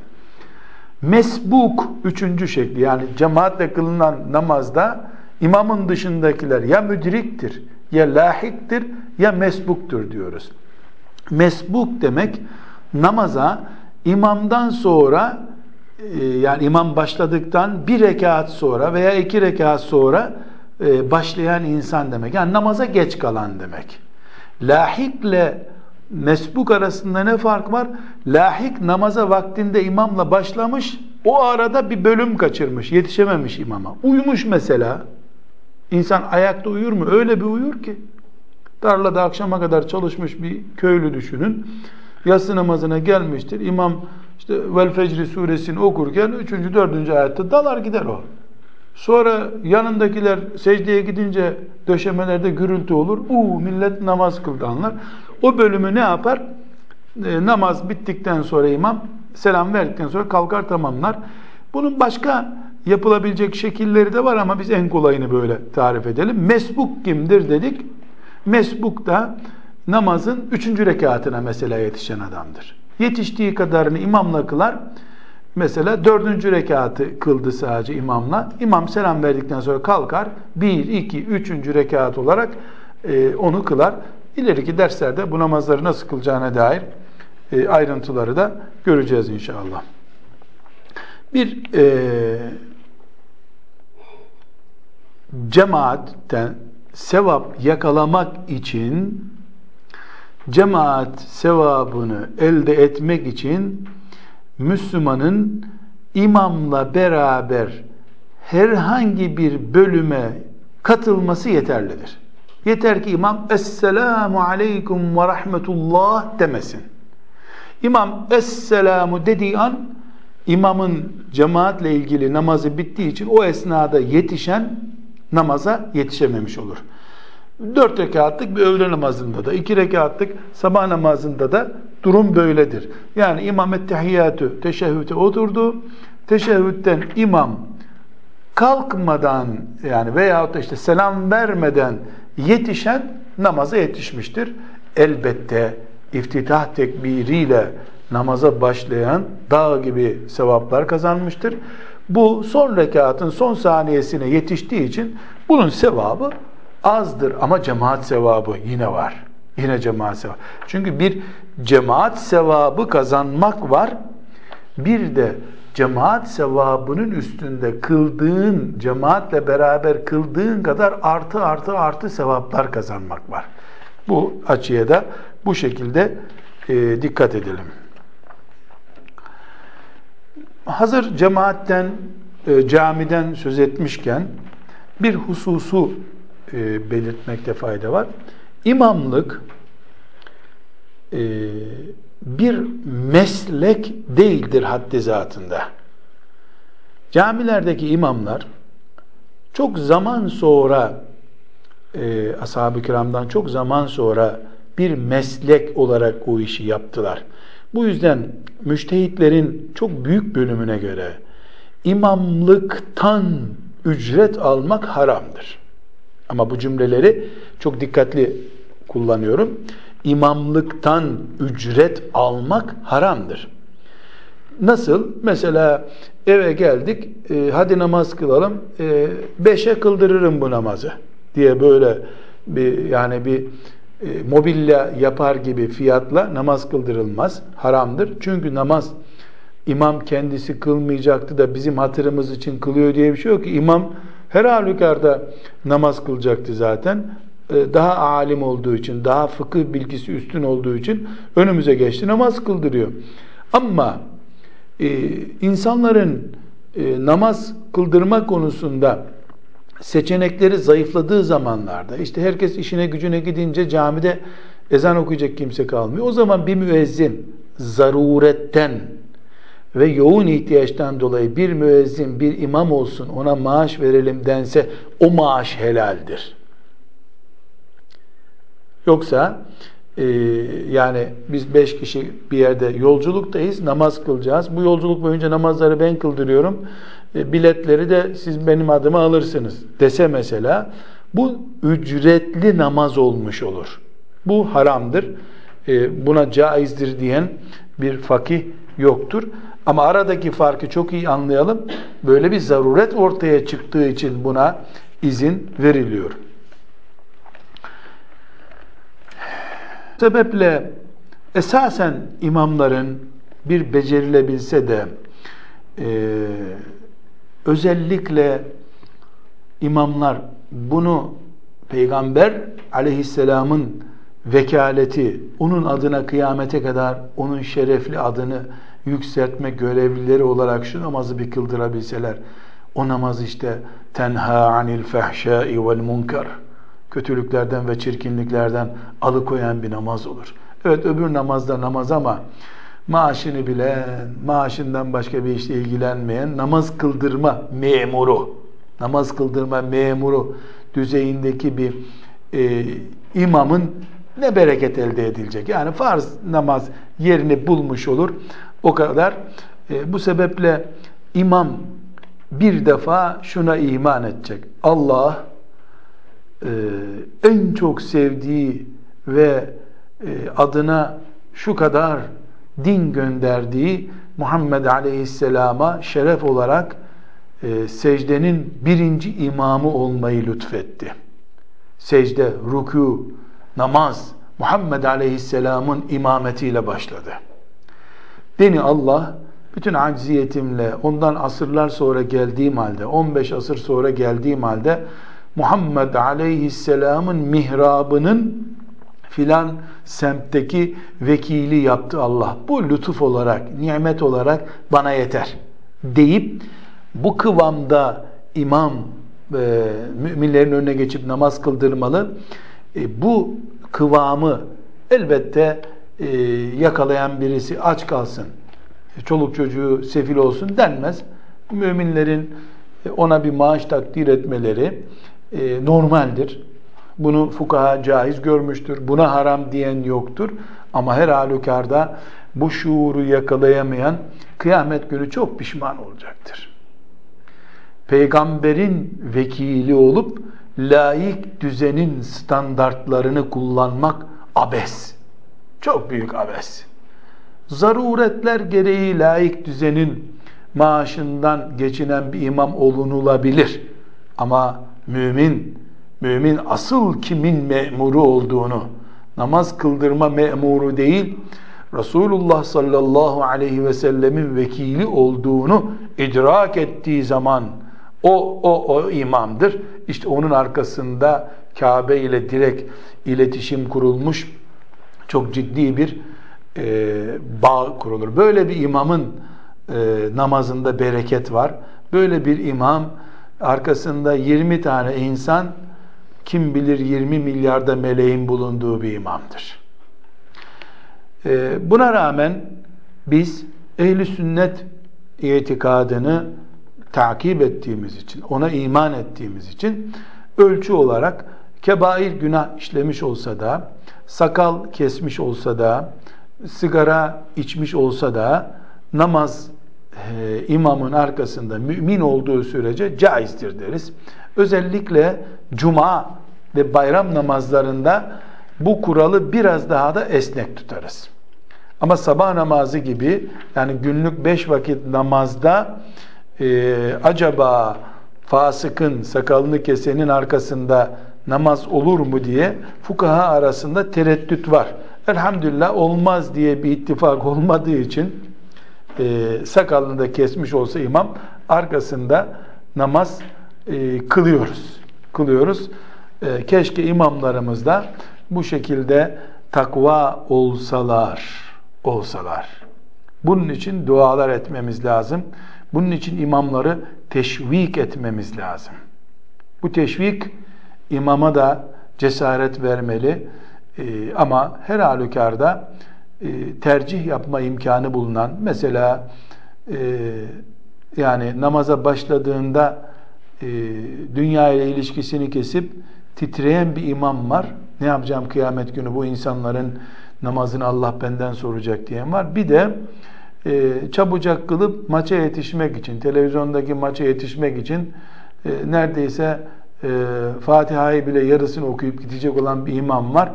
Speaker 1: Mesbuk üçüncü şekli yani cemaatle kılınan namazda imamın dışındakiler ya müdriktir, ya lahiktir, ya mesbuktur diyoruz. Mesbuk demek namaza imamdan sonra e, yani imam başladıktan bir rekat sonra veya iki rekat sonra e, başlayan insan demek. Yani namaza geç kalan demek. Lahikle mesbuk arasında ne fark var? Lahik namaza vaktinde imamla başlamış, o arada bir bölüm kaçırmış, yetişememiş imama. Uyumuş mesela. İnsan ayakta uyur mu? Öyle bir uyur ki. Tarlada akşama kadar çalışmış bir köylü düşünün. Yatsı namazına gelmiştir. İmam işte Vel Fecri suresini okurken 3. 4. ayette dalar gider o. Sonra yanındakiler secdeye gidince döşemelerde gürültü olur. Uuu millet namaz kıldı anlar. O bölümü ne yapar? E, namaz bittikten sonra imam selam verdikten sonra kalkar tamamlar. Bunun başka yapılabilecek şekilleri de var ama biz en kolayını böyle tarif edelim. Mesbuk kimdir dedik. Mesbuk da namazın üçüncü rekatına mesela yetişen adamdır. Yetiştiği kadarını imamla kılar. Mesela dördüncü rekatı kıldı sadece imamla. İmam selam verdikten sonra kalkar. Bir, iki, üçüncü rekat olarak e, onu kılar. İleriki derslerde bu namazları nasıl kılacağına dair e, ayrıntıları da göreceğiz inşallah. Bir e, cemaatten sevap yakalamak için cemaat sevabını elde etmek için Müslümanın imamla beraber herhangi bir bölüme katılması yeterlidir. Yeter ki imam Esselamu Aleyküm ve Rahmetullah demesin. İmam Esselamu dediği an imamın cemaatle ilgili namazı bittiği için o esnada yetişen namaza yetişememiş olur. Dört rekatlık bir öğle namazında da, iki rekatlık sabah namazında da durum böyledir. Yani imam ettehiyyatü teşehhüte oturdu. Teşehhütten imam kalkmadan yani veyahut da işte selam vermeden yetişen namaza yetişmiştir. Elbette iftitah tekbiriyle namaza başlayan dağ gibi sevaplar kazanmıştır. Bu son rekatın son saniyesine yetiştiği için bunun sevabı azdır ama cemaat sevabı yine var. Yine cemaat sevabı. Çünkü bir cemaat sevabı kazanmak var. Bir de cemaat sevabının üstünde kıldığın, cemaatle beraber kıldığın kadar artı artı artı sevaplar kazanmak var. Bu açıya da bu şekilde e, dikkat edelim. Hazır cemaatten, e, camiden söz etmişken bir hususu e, belirtmekte fayda var. İmamlık e, bir meslek değildir haddi zatında. Camilerdeki imamlar çok zaman sonra e, ashab-ı kiramdan çok zaman sonra bir meslek olarak o işi yaptılar. Bu yüzden müştehitlerin çok büyük bölümüne göre imamlıktan ücret almak haramdır. Ama bu cümleleri çok dikkatli kullanıyorum. İmamlıktan ücret almak haramdır. Nasıl? Mesela eve geldik, e, hadi namaz kılalım, e, beşe kıldırırım bu namazı diye böyle bir yani bir e, mobilya yapar gibi fiyatla namaz kıldırılmaz. Haramdır. Çünkü namaz imam kendisi kılmayacaktı da bizim hatırımız için kılıyor diye bir şey yok ki. İmam her halükarda namaz kılacaktı zaten. E, daha alim olduğu için, daha fıkıh bilgisi üstün olduğu için önümüze geçti namaz kıldırıyor. Ama e, insanların e, namaz kıldırma konusunda seçenekleri zayıfladığı zamanlarda işte herkes işine gücüne gidince camide ezan okuyacak kimse kalmıyor. O zaman bir müezzin zaruretten ve yoğun ihtiyaçtan dolayı bir müezzin, bir imam olsun ona maaş verelim dense o maaş helaldir. Yoksa e, yani biz beş kişi bir yerde yolculuktayız, namaz kılacağız. Bu yolculuk boyunca namazları ben kıldırıyorum. E, biletleri de siz benim adıma alırsınız dese mesela bu ücretli namaz olmuş olur. Bu haramdır. E, buna caizdir diyen bir fakih yoktur. Ama aradaki farkı çok iyi anlayalım. Böyle bir zaruret ortaya çıktığı için buna izin veriliyor. Sebeple esasen imamların bir becerilebilse de e, özellikle imamlar bunu Peygamber aleyhisselamın vekaleti, onun adına kıyamete kadar onun şerefli adını yükseltme görevlileri olarak şu namazı bir kıldırabilseler, o namaz işte tenha anil fehşai vel munkar kötülüklerden ve çirkinliklerden alıkoyan bir namaz olur. Evet öbür namazda namaz ama maaşını bilen, maaşından başka bir işle ilgilenmeyen namaz kıldırma memuru, namaz kıldırma memuru düzeyindeki bir e, imamın ne bereket elde edilecek? Yani farz namaz yerini bulmuş olur. O kadar. E, bu sebeple imam bir defa şuna iman edecek. Allah e, en çok sevdiği ve e, adına şu kadar din gönderdiği Muhammed Aleyhisselam'a şeref olarak e, secdenin birinci imamı olmayı lütfetti. Secde, rükû, namaz Muhammed Aleyhisselam'ın imametiyle başladı. Beni Allah bütün acziyetimle ondan asırlar sonra geldiğim halde 15 asır sonra geldiğim halde Muhammed Aleyhisselam'ın mihrabının filan semtteki vekili yaptı Allah. Bu lütuf olarak, nimet olarak bana yeter deyip bu kıvamda imam e, müminlerin önüne geçip namaz kıldırmalı. E, bu kıvamı elbette e, yakalayan birisi aç kalsın, çoluk çocuğu sefil olsun denmez. Müminlerin e, ona bir maaş takdir etmeleri e, normaldir. Bunu fukaha caiz görmüştür. Buna haram diyen yoktur. Ama her halükarda bu şuuru yakalayamayan kıyamet günü çok pişman olacaktır. Peygamberin vekili olup layık düzenin standartlarını kullanmak abes. Çok büyük abes. Zaruretler gereği layık düzenin maaşından geçinen bir imam olunulabilir. Ama mümin, mümin asıl kimin memuru olduğunu, namaz kıldırma memuru değil, Resulullah sallallahu aleyhi ve sellemin vekili olduğunu idrak ettiği zaman o, o, o imamdır. İşte onun arkasında Kabe ile direkt iletişim kurulmuş çok ciddi bir e, bağ kurulur. Böyle bir imamın e, namazında bereket var. Böyle bir imam arkasında 20 tane insan kim bilir 20 milyarda meleğin bulunduğu bir imamdır. Ee, buna rağmen biz ehli sünnet itikadını takip ettiğimiz için, ona iman ettiğimiz için ölçü olarak kebair günah işlemiş olsa da, sakal kesmiş olsa da, sigara içmiş olsa da namaz e, imamın arkasında mümin olduğu sürece caizdir deriz. Özellikle cuma ve bayram namazlarında bu kuralı biraz daha da esnek tutarız. Ama sabah namazı gibi yani günlük beş vakit namazda e, acaba fasıkın sakalını kesenin arkasında namaz olur mu diye fukaha arasında tereddüt var. Elhamdülillah olmaz diye bir ittifak olmadığı için e, sakalını da kesmiş olsa imam arkasında namaz e, kılıyoruz. Kılıyoruz. E, keşke imamlarımız da bu şekilde takva olsalar, olsalar. Bunun için dualar etmemiz lazım. Bunun için imamları teşvik etmemiz lazım. Bu teşvik imama da cesaret vermeli. Ee, ama her halükarda e, tercih yapma imkanı bulunan mesela e, yani namaza başladığında e, dünya ile ilişkisini kesip titreyen bir imam var. Ne yapacağım kıyamet günü bu insanların namazını Allah benden soracak diyen var. Bir de e, çabucak kılıp maça yetişmek için, televizyondaki maça yetişmek için e, neredeyse e, Fatiha'yı bile yarısını okuyup gidecek olan bir imam var.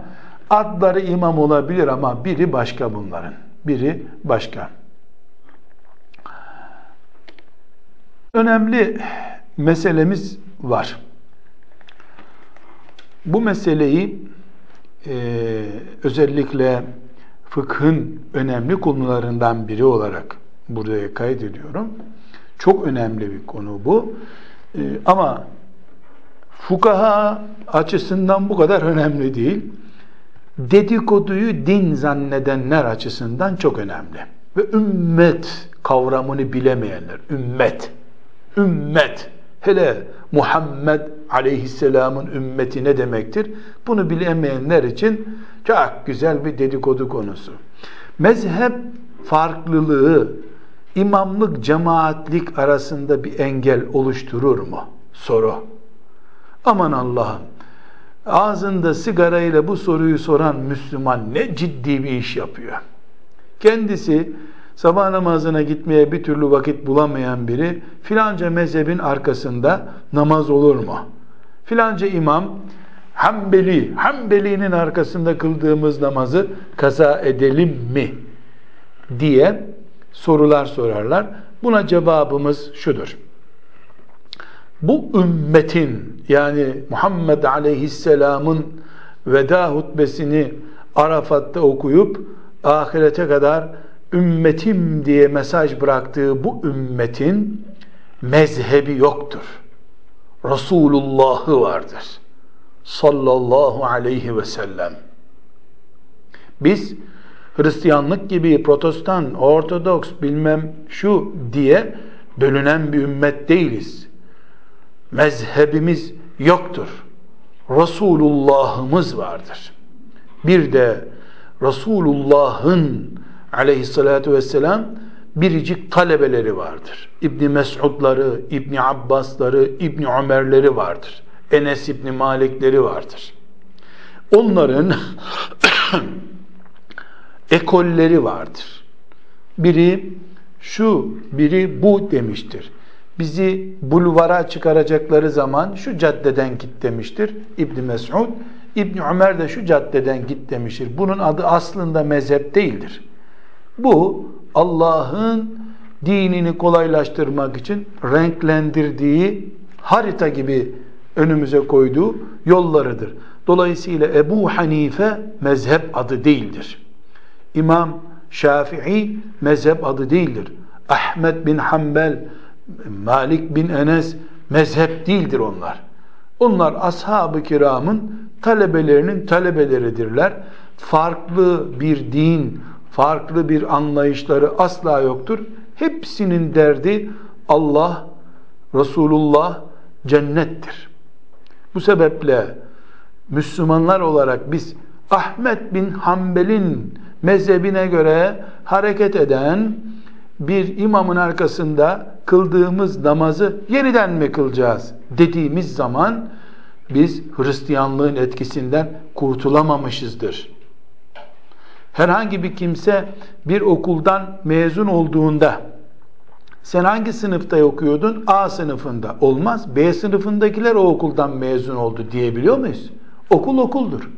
Speaker 1: Adları imam olabilir ama biri başka bunların. Biri başka. Önemli meselemiz var. Bu meseleyi e, özellikle fıkhın önemli konularından biri olarak buraya kaydediyorum. Çok önemli bir konu bu. E, ama fukaha açısından bu kadar önemli değil. Dedikoduyu din zannedenler açısından çok önemli. Ve ümmet kavramını bilemeyenler, ümmet, ümmet, hele Muhammed aleyhisselamın ümmeti ne demektir? Bunu bilemeyenler için çok güzel bir dedikodu konusu. Mezhep farklılığı imamlık, cemaatlik arasında bir engel oluşturur mu? Soru. Aman Allah'ım ağzında sigarayla bu soruyu soran Müslüman ne ciddi bir iş yapıyor. Kendisi sabah namazına gitmeye bir türlü vakit bulamayan biri filanca mezhebin arkasında namaz olur mu? Filanca imam Hanbeli, Hanbeli'nin arkasında kıldığımız namazı kaza edelim mi? diye sorular sorarlar. Buna cevabımız şudur. Bu ümmetin yani Muhammed Aleyhisselam'ın veda hutbesini Arafat'ta okuyup ahirete kadar ümmetim diye mesaj bıraktığı bu ümmetin mezhebi yoktur. Resulullah'ı vardır. Sallallahu aleyhi ve sellem. Biz Hristiyanlık gibi protestan, ortodoks bilmem şu diye bölünen bir ümmet değiliz. Mezhebimiz yoktur. Resulullah'ımız vardır. Bir de Resulullah'ın aleyhissalatu vesselam biricik talebeleri vardır. İbni Mes'udları, İbni Abbasları, İbni Ömerleri vardır. Enes İbni Malikleri vardır. Onların ekolleri vardır. Biri şu, biri bu demiştir. Bizi bulvara çıkaracakları zaman şu caddeden git demiştir İbn Mes'ud. İbn Ömer de şu caddeden git demiştir. Bunun adı aslında mezhep değildir. Bu Allah'ın dinini kolaylaştırmak için renklendirdiği harita gibi önümüze koyduğu yollarıdır. Dolayısıyla Ebu Hanife mezhep adı değildir. İmam Şafii mezhep adı değildir. Ahmet bin Hanbel, Malik bin Enes mezhep değildir onlar. Onlar ashab-ı kiramın talebelerinin talebeleridirler. Farklı bir din, farklı bir anlayışları asla yoktur. Hepsinin derdi Allah, Resulullah, cennettir. Bu sebeple Müslümanlar olarak biz Ahmet bin Hanbel'in mezhebine göre hareket eden bir imamın arkasında kıldığımız namazı yeniden mi kılacağız dediğimiz zaman biz Hristiyanlığın etkisinden kurtulamamışızdır. Herhangi bir kimse bir okuldan mezun olduğunda sen hangi sınıfta okuyordun? A sınıfında. Olmaz. B sınıfındakiler o okuldan mezun oldu diyebiliyor muyuz? Okul okuldur.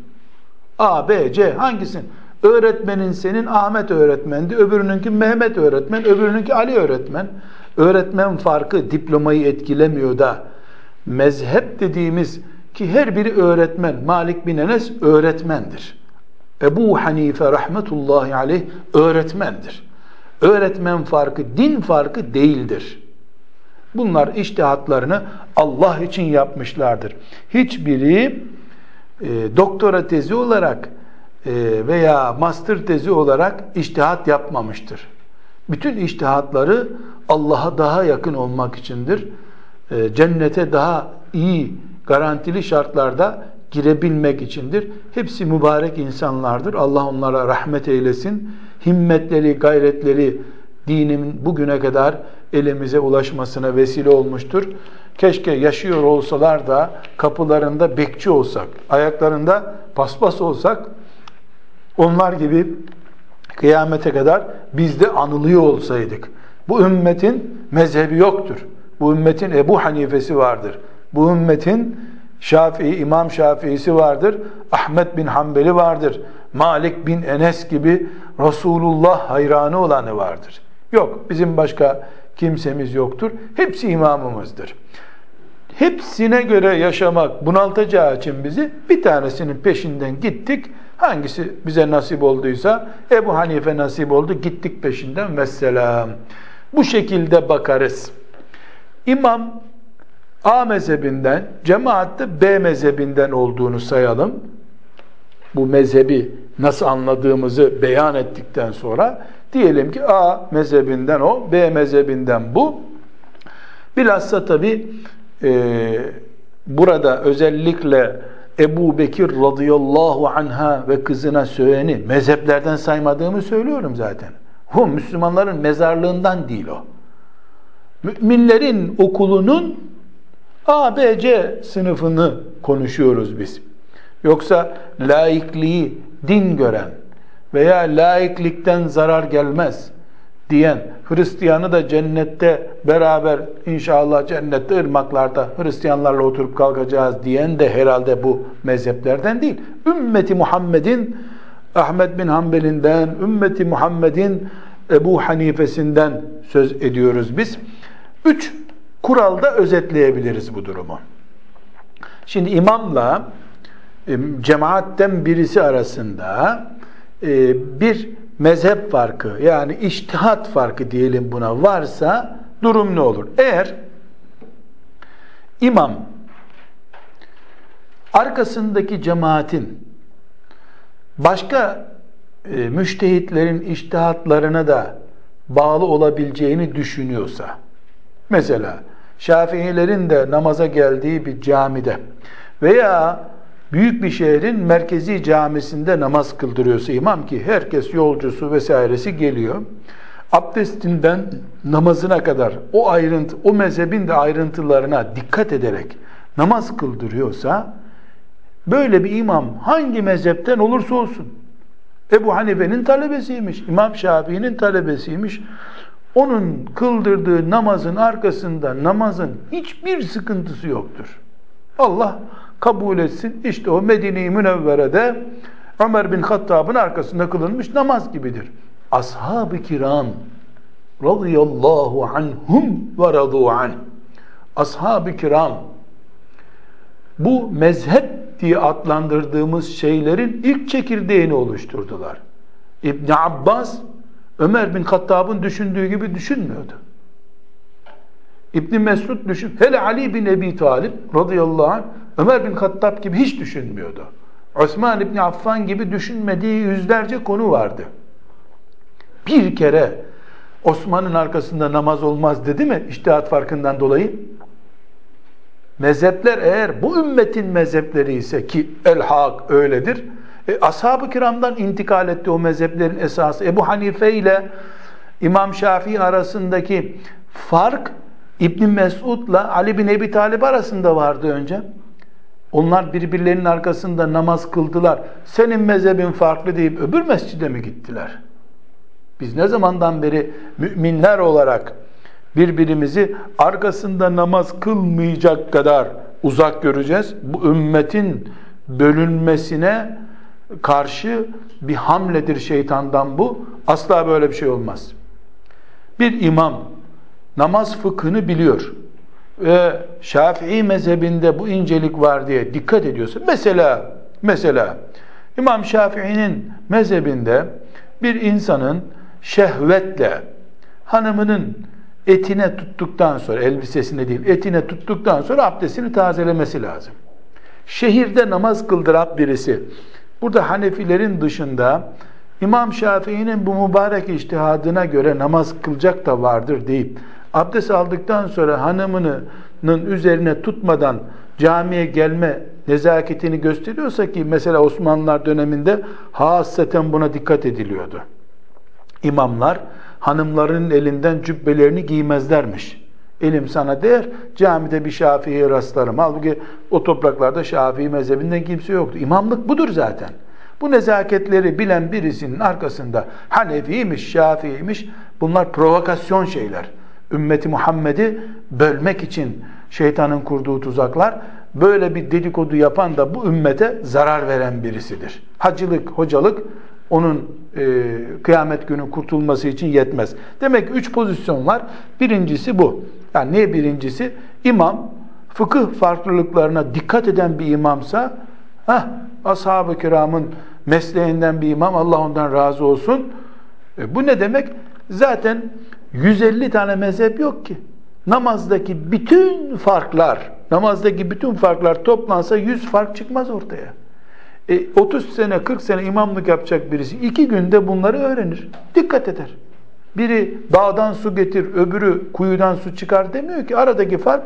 Speaker 1: A, B, C hangisin? Öğretmenin senin Ahmet öğretmendi, öbürününki Mehmet öğretmen, öbürününki Ali öğretmen. Öğretmen farkı diplomayı etkilemiyor da mezhep dediğimiz ki her biri öğretmen. Malik bin Enes öğretmendir. Ebu Hanife rahmetullahi aleyh öğretmendir. Öğretmen farkı, din farkı değildir. Bunlar iştihatlarını Allah için yapmışlardır. Hiçbiri e, doktora tezi olarak veya master tezi olarak iştihat yapmamıştır. Bütün iştihatları Allah'a daha yakın olmak içindir. E, cennete daha iyi, garantili şartlarda girebilmek içindir. Hepsi mübarek insanlardır. Allah onlara rahmet eylesin. Himmetleri, gayretleri dinimin bugüne kadar elimize ulaşmasına vesile olmuştur. Keşke yaşıyor olsalar da kapılarında bekçi olsak, ayaklarında paspas olsak, onlar gibi kıyamete kadar biz de anılıyor olsaydık. Bu ümmetin mezhebi yoktur. Bu ümmetin Ebu Hanifesi vardır. Bu ümmetin Şafii, İmam Şafii'si vardır. Ahmet bin Hanbeli vardır. Malik bin Enes gibi Resulullah hayranı olanı vardır. Yok, bizim başka kimsemiz yoktur. Hepsi imamımızdır. Hepsine göre yaşamak bunaltacağı için bizi bir tanesinin peşinden gittik. Hangisi bize nasip olduysa Ebu Hanife nasip oldu gittik peşinden mesela. Bu şekilde bakarız. İmam A mezhebinden, cemaatte B mezhebinden olduğunu sayalım. Bu mezhebi nasıl anladığımızı beyan ettikten sonra diyelim ki A mezhebinden o, B mezhebinden bu. Bilhassa tabi e, burada özellikle Ebu Bekir radıyallahu anha ve kızına söyleni mezheplerden saymadığımı söylüyorum zaten. O Müslümanların mezarlığından değil o. Müminlerin okulunun A, B, C sınıfını konuşuyoruz biz. Yoksa laikliği din gören veya laiklikten zarar gelmez diyen Hristiyanı da cennette beraber inşallah cennette ırmaklarda Hristiyanlarla oturup kalkacağız diyen de herhalde bu mezheplerden değil. Ümmeti Muhammed'in Ahmet bin Hanbel'inden, ümmeti Muhammed'in Ebu Hanife'sinden söz ediyoruz biz. Üç kuralda özetleyebiliriz bu durumu. Şimdi imamla e, cemaatten birisi arasında e, bir mezhep farkı yani iştihat farkı diyelim buna varsa durum ne olur? Eğer imam arkasındaki cemaatin başka e, müştehitlerin iştihatlarına da bağlı olabileceğini düşünüyorsa mesela Şafiilerin de namaza geldiği bir camide veya büyük bir şehrin merkezi camisinde namaz kıldırıyorsa imam ki herkes yolcusu vesairesi geliyor. Abdestinden namazına kadar o ayrıntı, o mezhebin de ayrıntılarına dikkat ederek namaz kıldırıyorsa böyle bir imam hangi mezhepten olursa olsun Ebu Hanife'nin talebesiymiş, İmam Şafii'nin talebesiymiş. Onun kıldırdığı namazın arkasında namazın hiçbir sıkıntısı yoktur. Allah kabul etsin. İşte o Medine-i Münevvere'de Ömer bin Hattab'ın arkasında kılınmış namaz gibidir. Ashab-ı kiram radıyallahu anhum ve radu an. Ashab-ı kiram bu mezhep diye adlandırdığımız şeylerin ilk çekirdeğini oluşturdular. İbn Abbas Ömer bin Hattab'ın düşündüğü gibi düşünmüyordu. İbn Mesud düşün. Hele Ali bin Ebi Talib radıyallahu anh Ömer bin Hattab gibi hiç düşünmüyordu. Osman İbni Affan gibi düşünmediği yüzlerce konu vardı. Bir kere Osman'ın arkasında namaz olmaz dedi mi iştihat farkından dolayı? Mezhepler eğer bu ümmetin mezhepleri ise ki el-hak öyledir. E, Ashab-ı kiramdan intikal etti o mezheplerin esası. Ebu Hanife ile İmam Şafii arasındaki fark İbn Mesud'la Ali bin Ebi Talib arasında vardı önce. Onlar birbirlerinin arkasında namaz kıldılar. Senin mezhebin farklı deyip öbür mescide mi gittiler? Biz ne zamandan beri müminler olarak birbirimizi arkasında namaz kılmayacak kadar uzak göreceğiz. Bu ümmetin bölünmesine karşı bir hamledir şeytandan bu. Asla böyle bir şey olmaz. Bir imam namaz fıkhını biliyor. Ve Şafii mezhebinde bu incelik var diye dikkat ediyorsa mesela mesela İmam Şafii'nin mezhebinde bir insanın şehvetle hanımının etine tuttuktan sonra elbisesine değil etine tuttuktan sonra abdestini tazelemesi lazım. Şehirde namaz kıldıran birisi burada Hanefilerin dışında İmam Şafii'nin bu mübarek iştihadına göre namaz kılacak da vardır deyip abdest aldıktan sonra hanımının üzerine tutmadan camiye gelme nezaketini gösteriyorsa ki mesela Osmanlılar döneminde hasreten buna dikkat ediliyordu. İmamlar hanımların elinden cübbelerini giymezlermiş. Elim sana değer, camide bir Şafii'ye rastlarım. Halbuki o topraklarda Şafii mezhebinden kimse yoktu. İmamlık budur zaten. Bu nezaketleri bilen birisinin arkasında Hanefi'ymiş, Şafii'ymiş bunlar provokasyon şeyler. Ümmeti Muhammed'i bölmek için şeytanın kurduğu tuzaklar böyle bir dedikodu yapan da bu ümmete zarar veren birisidir. Hacılık, hocalık onun e, kıyamet günü kurtulması için yetmez. Demek ki üç pozisyon var. Birincisi bu. Yani ne birincisi? İmam fıkıh farklılıklarına dikkat eden bir imamsa heh, ashab-ı kiramın mesleğinden bir imam Allah ondan razı olsun. E, bu ne demek? Zaten 150 tane mezhep yok ki. Namazdaki bütün farklar, namazdaki bütün farklar toplansa 100 fark çıkmaz ortaya. E, 30 sene, 40 sene imamlık yapacak birisi iki günde bunları öğrenir. Dikkat eder. Biri dağdan su getir, öbürü kuyudan su çıkar demiyor ki. Aradaki fark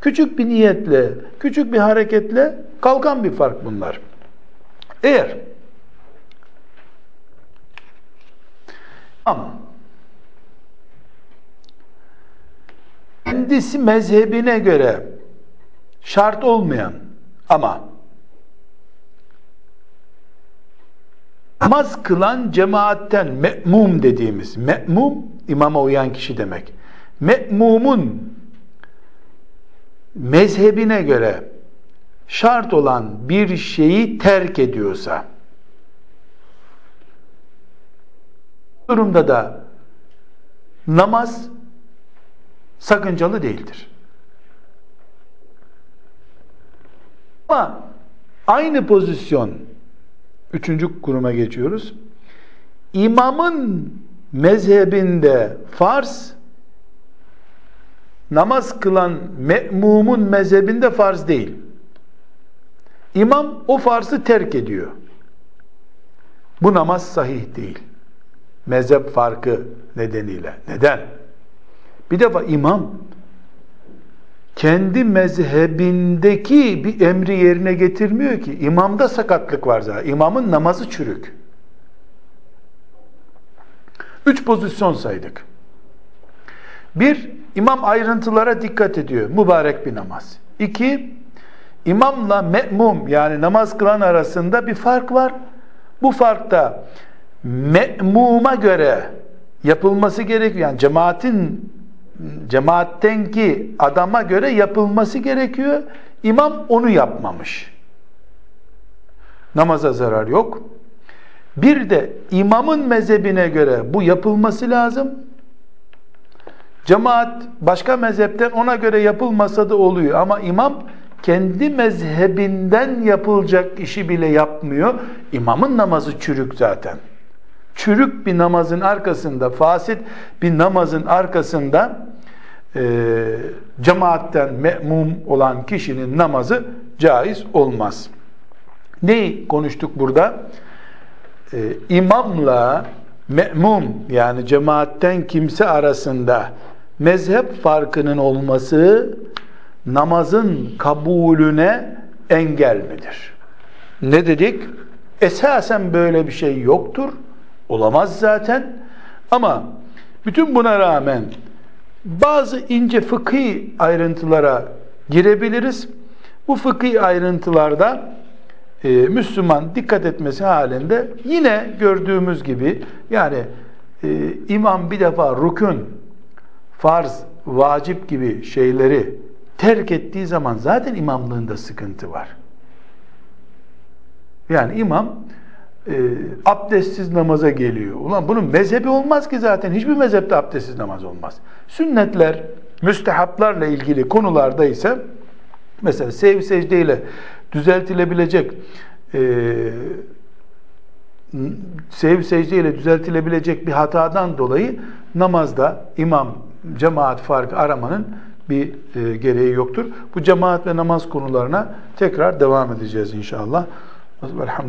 Speaker 1: küçük bir niyetle, küçük bir hareketle kalkan bir fark bunlar. Eğer ama kendisi mezhebine göre şart olmayan ama namaz kılan cemaatten me'mum dediğimiz me'mum imama uyan kişi demek. Me'mumun mezhebine göre şart olan bir şeyi terk ediyorsa durumda da namaz sakıncalı değildir. Ama aynı pozisyon Üçüncü kuruma geçiyoruz. İmamın mezhebinde farz namaz kılan me'mumun mezhebinde farz değil. İmam o farzı terk ediyor. Bu namaz sahih değil. Mezhep farkı nedeniyle. Neden? Bir defa imam kendi mezhebindeki bir emri yerine getirmiyor ki. İmamda sakatlık var zaten. İmamın namazı çürük. Üç pozisyon saydık. Bir, imam ayrıntılara dikkat ediyor. Mübarek bir namaz. İki, imamla me'mum yani namaz kılan arasında bir fark var. Bu farkta me'muma göre yapılması gerekiyor. Yani cemaatin cemaattenki adama göre yapılması gerekiyor. İmam onu yapmamış. Namaza zarar yok. Bir de imamın mezhebine göre bu yapılması lazım. Cemaat başka mezhepten ona göre yapılmasa da oluyor ama imam kendi mezhebinden yapılacak işi bile yapmıyor. İmamın namazı çürük zaten. Çürük bir namazın arkasında, fasit bir namazın arkasında e, cemaatten me'mum olan kişinin namazı caiz olmaz. Neyi konuştuk burada? E, imamla me'mum yani cemaatten kimse arasında mezhep farkının olması namazın kabulüne engel midir? Ne dedik? Esasen böyle bir şey yoktur. Olamaz zaten. Ama bütün buna rağmen bazı ince fıkhi ayrıntılara girebiliriz. Bu fıkhi ayrıntılarda e, Müslüman dikkat etmesi halinde yine gördüğümüz gibi yani e, imam bir defa rukun, farz, vacip gibi şeyleri terk ettiği zaman zaten imamlığında sıkıntı var. Yani imam e, abdestsiz namaza geliyor. Ulan bunun mezhebi olmaz ki zaten. Hiçbir mezhepte abdestsiz namaz olmaz. Sünnetler Müstehaplarla ilgili konularda ise mesela sev secdeyle düzeltilebilecek e, sev secdeyle düzeltilebilecek bir hatadan dolayı namazda imam cemaat farkı aramanın bir e, gereği yoktur. Bu cemaat ve namaz konularına tekrar devam edeceğiz inşallah. Velhamdülillah.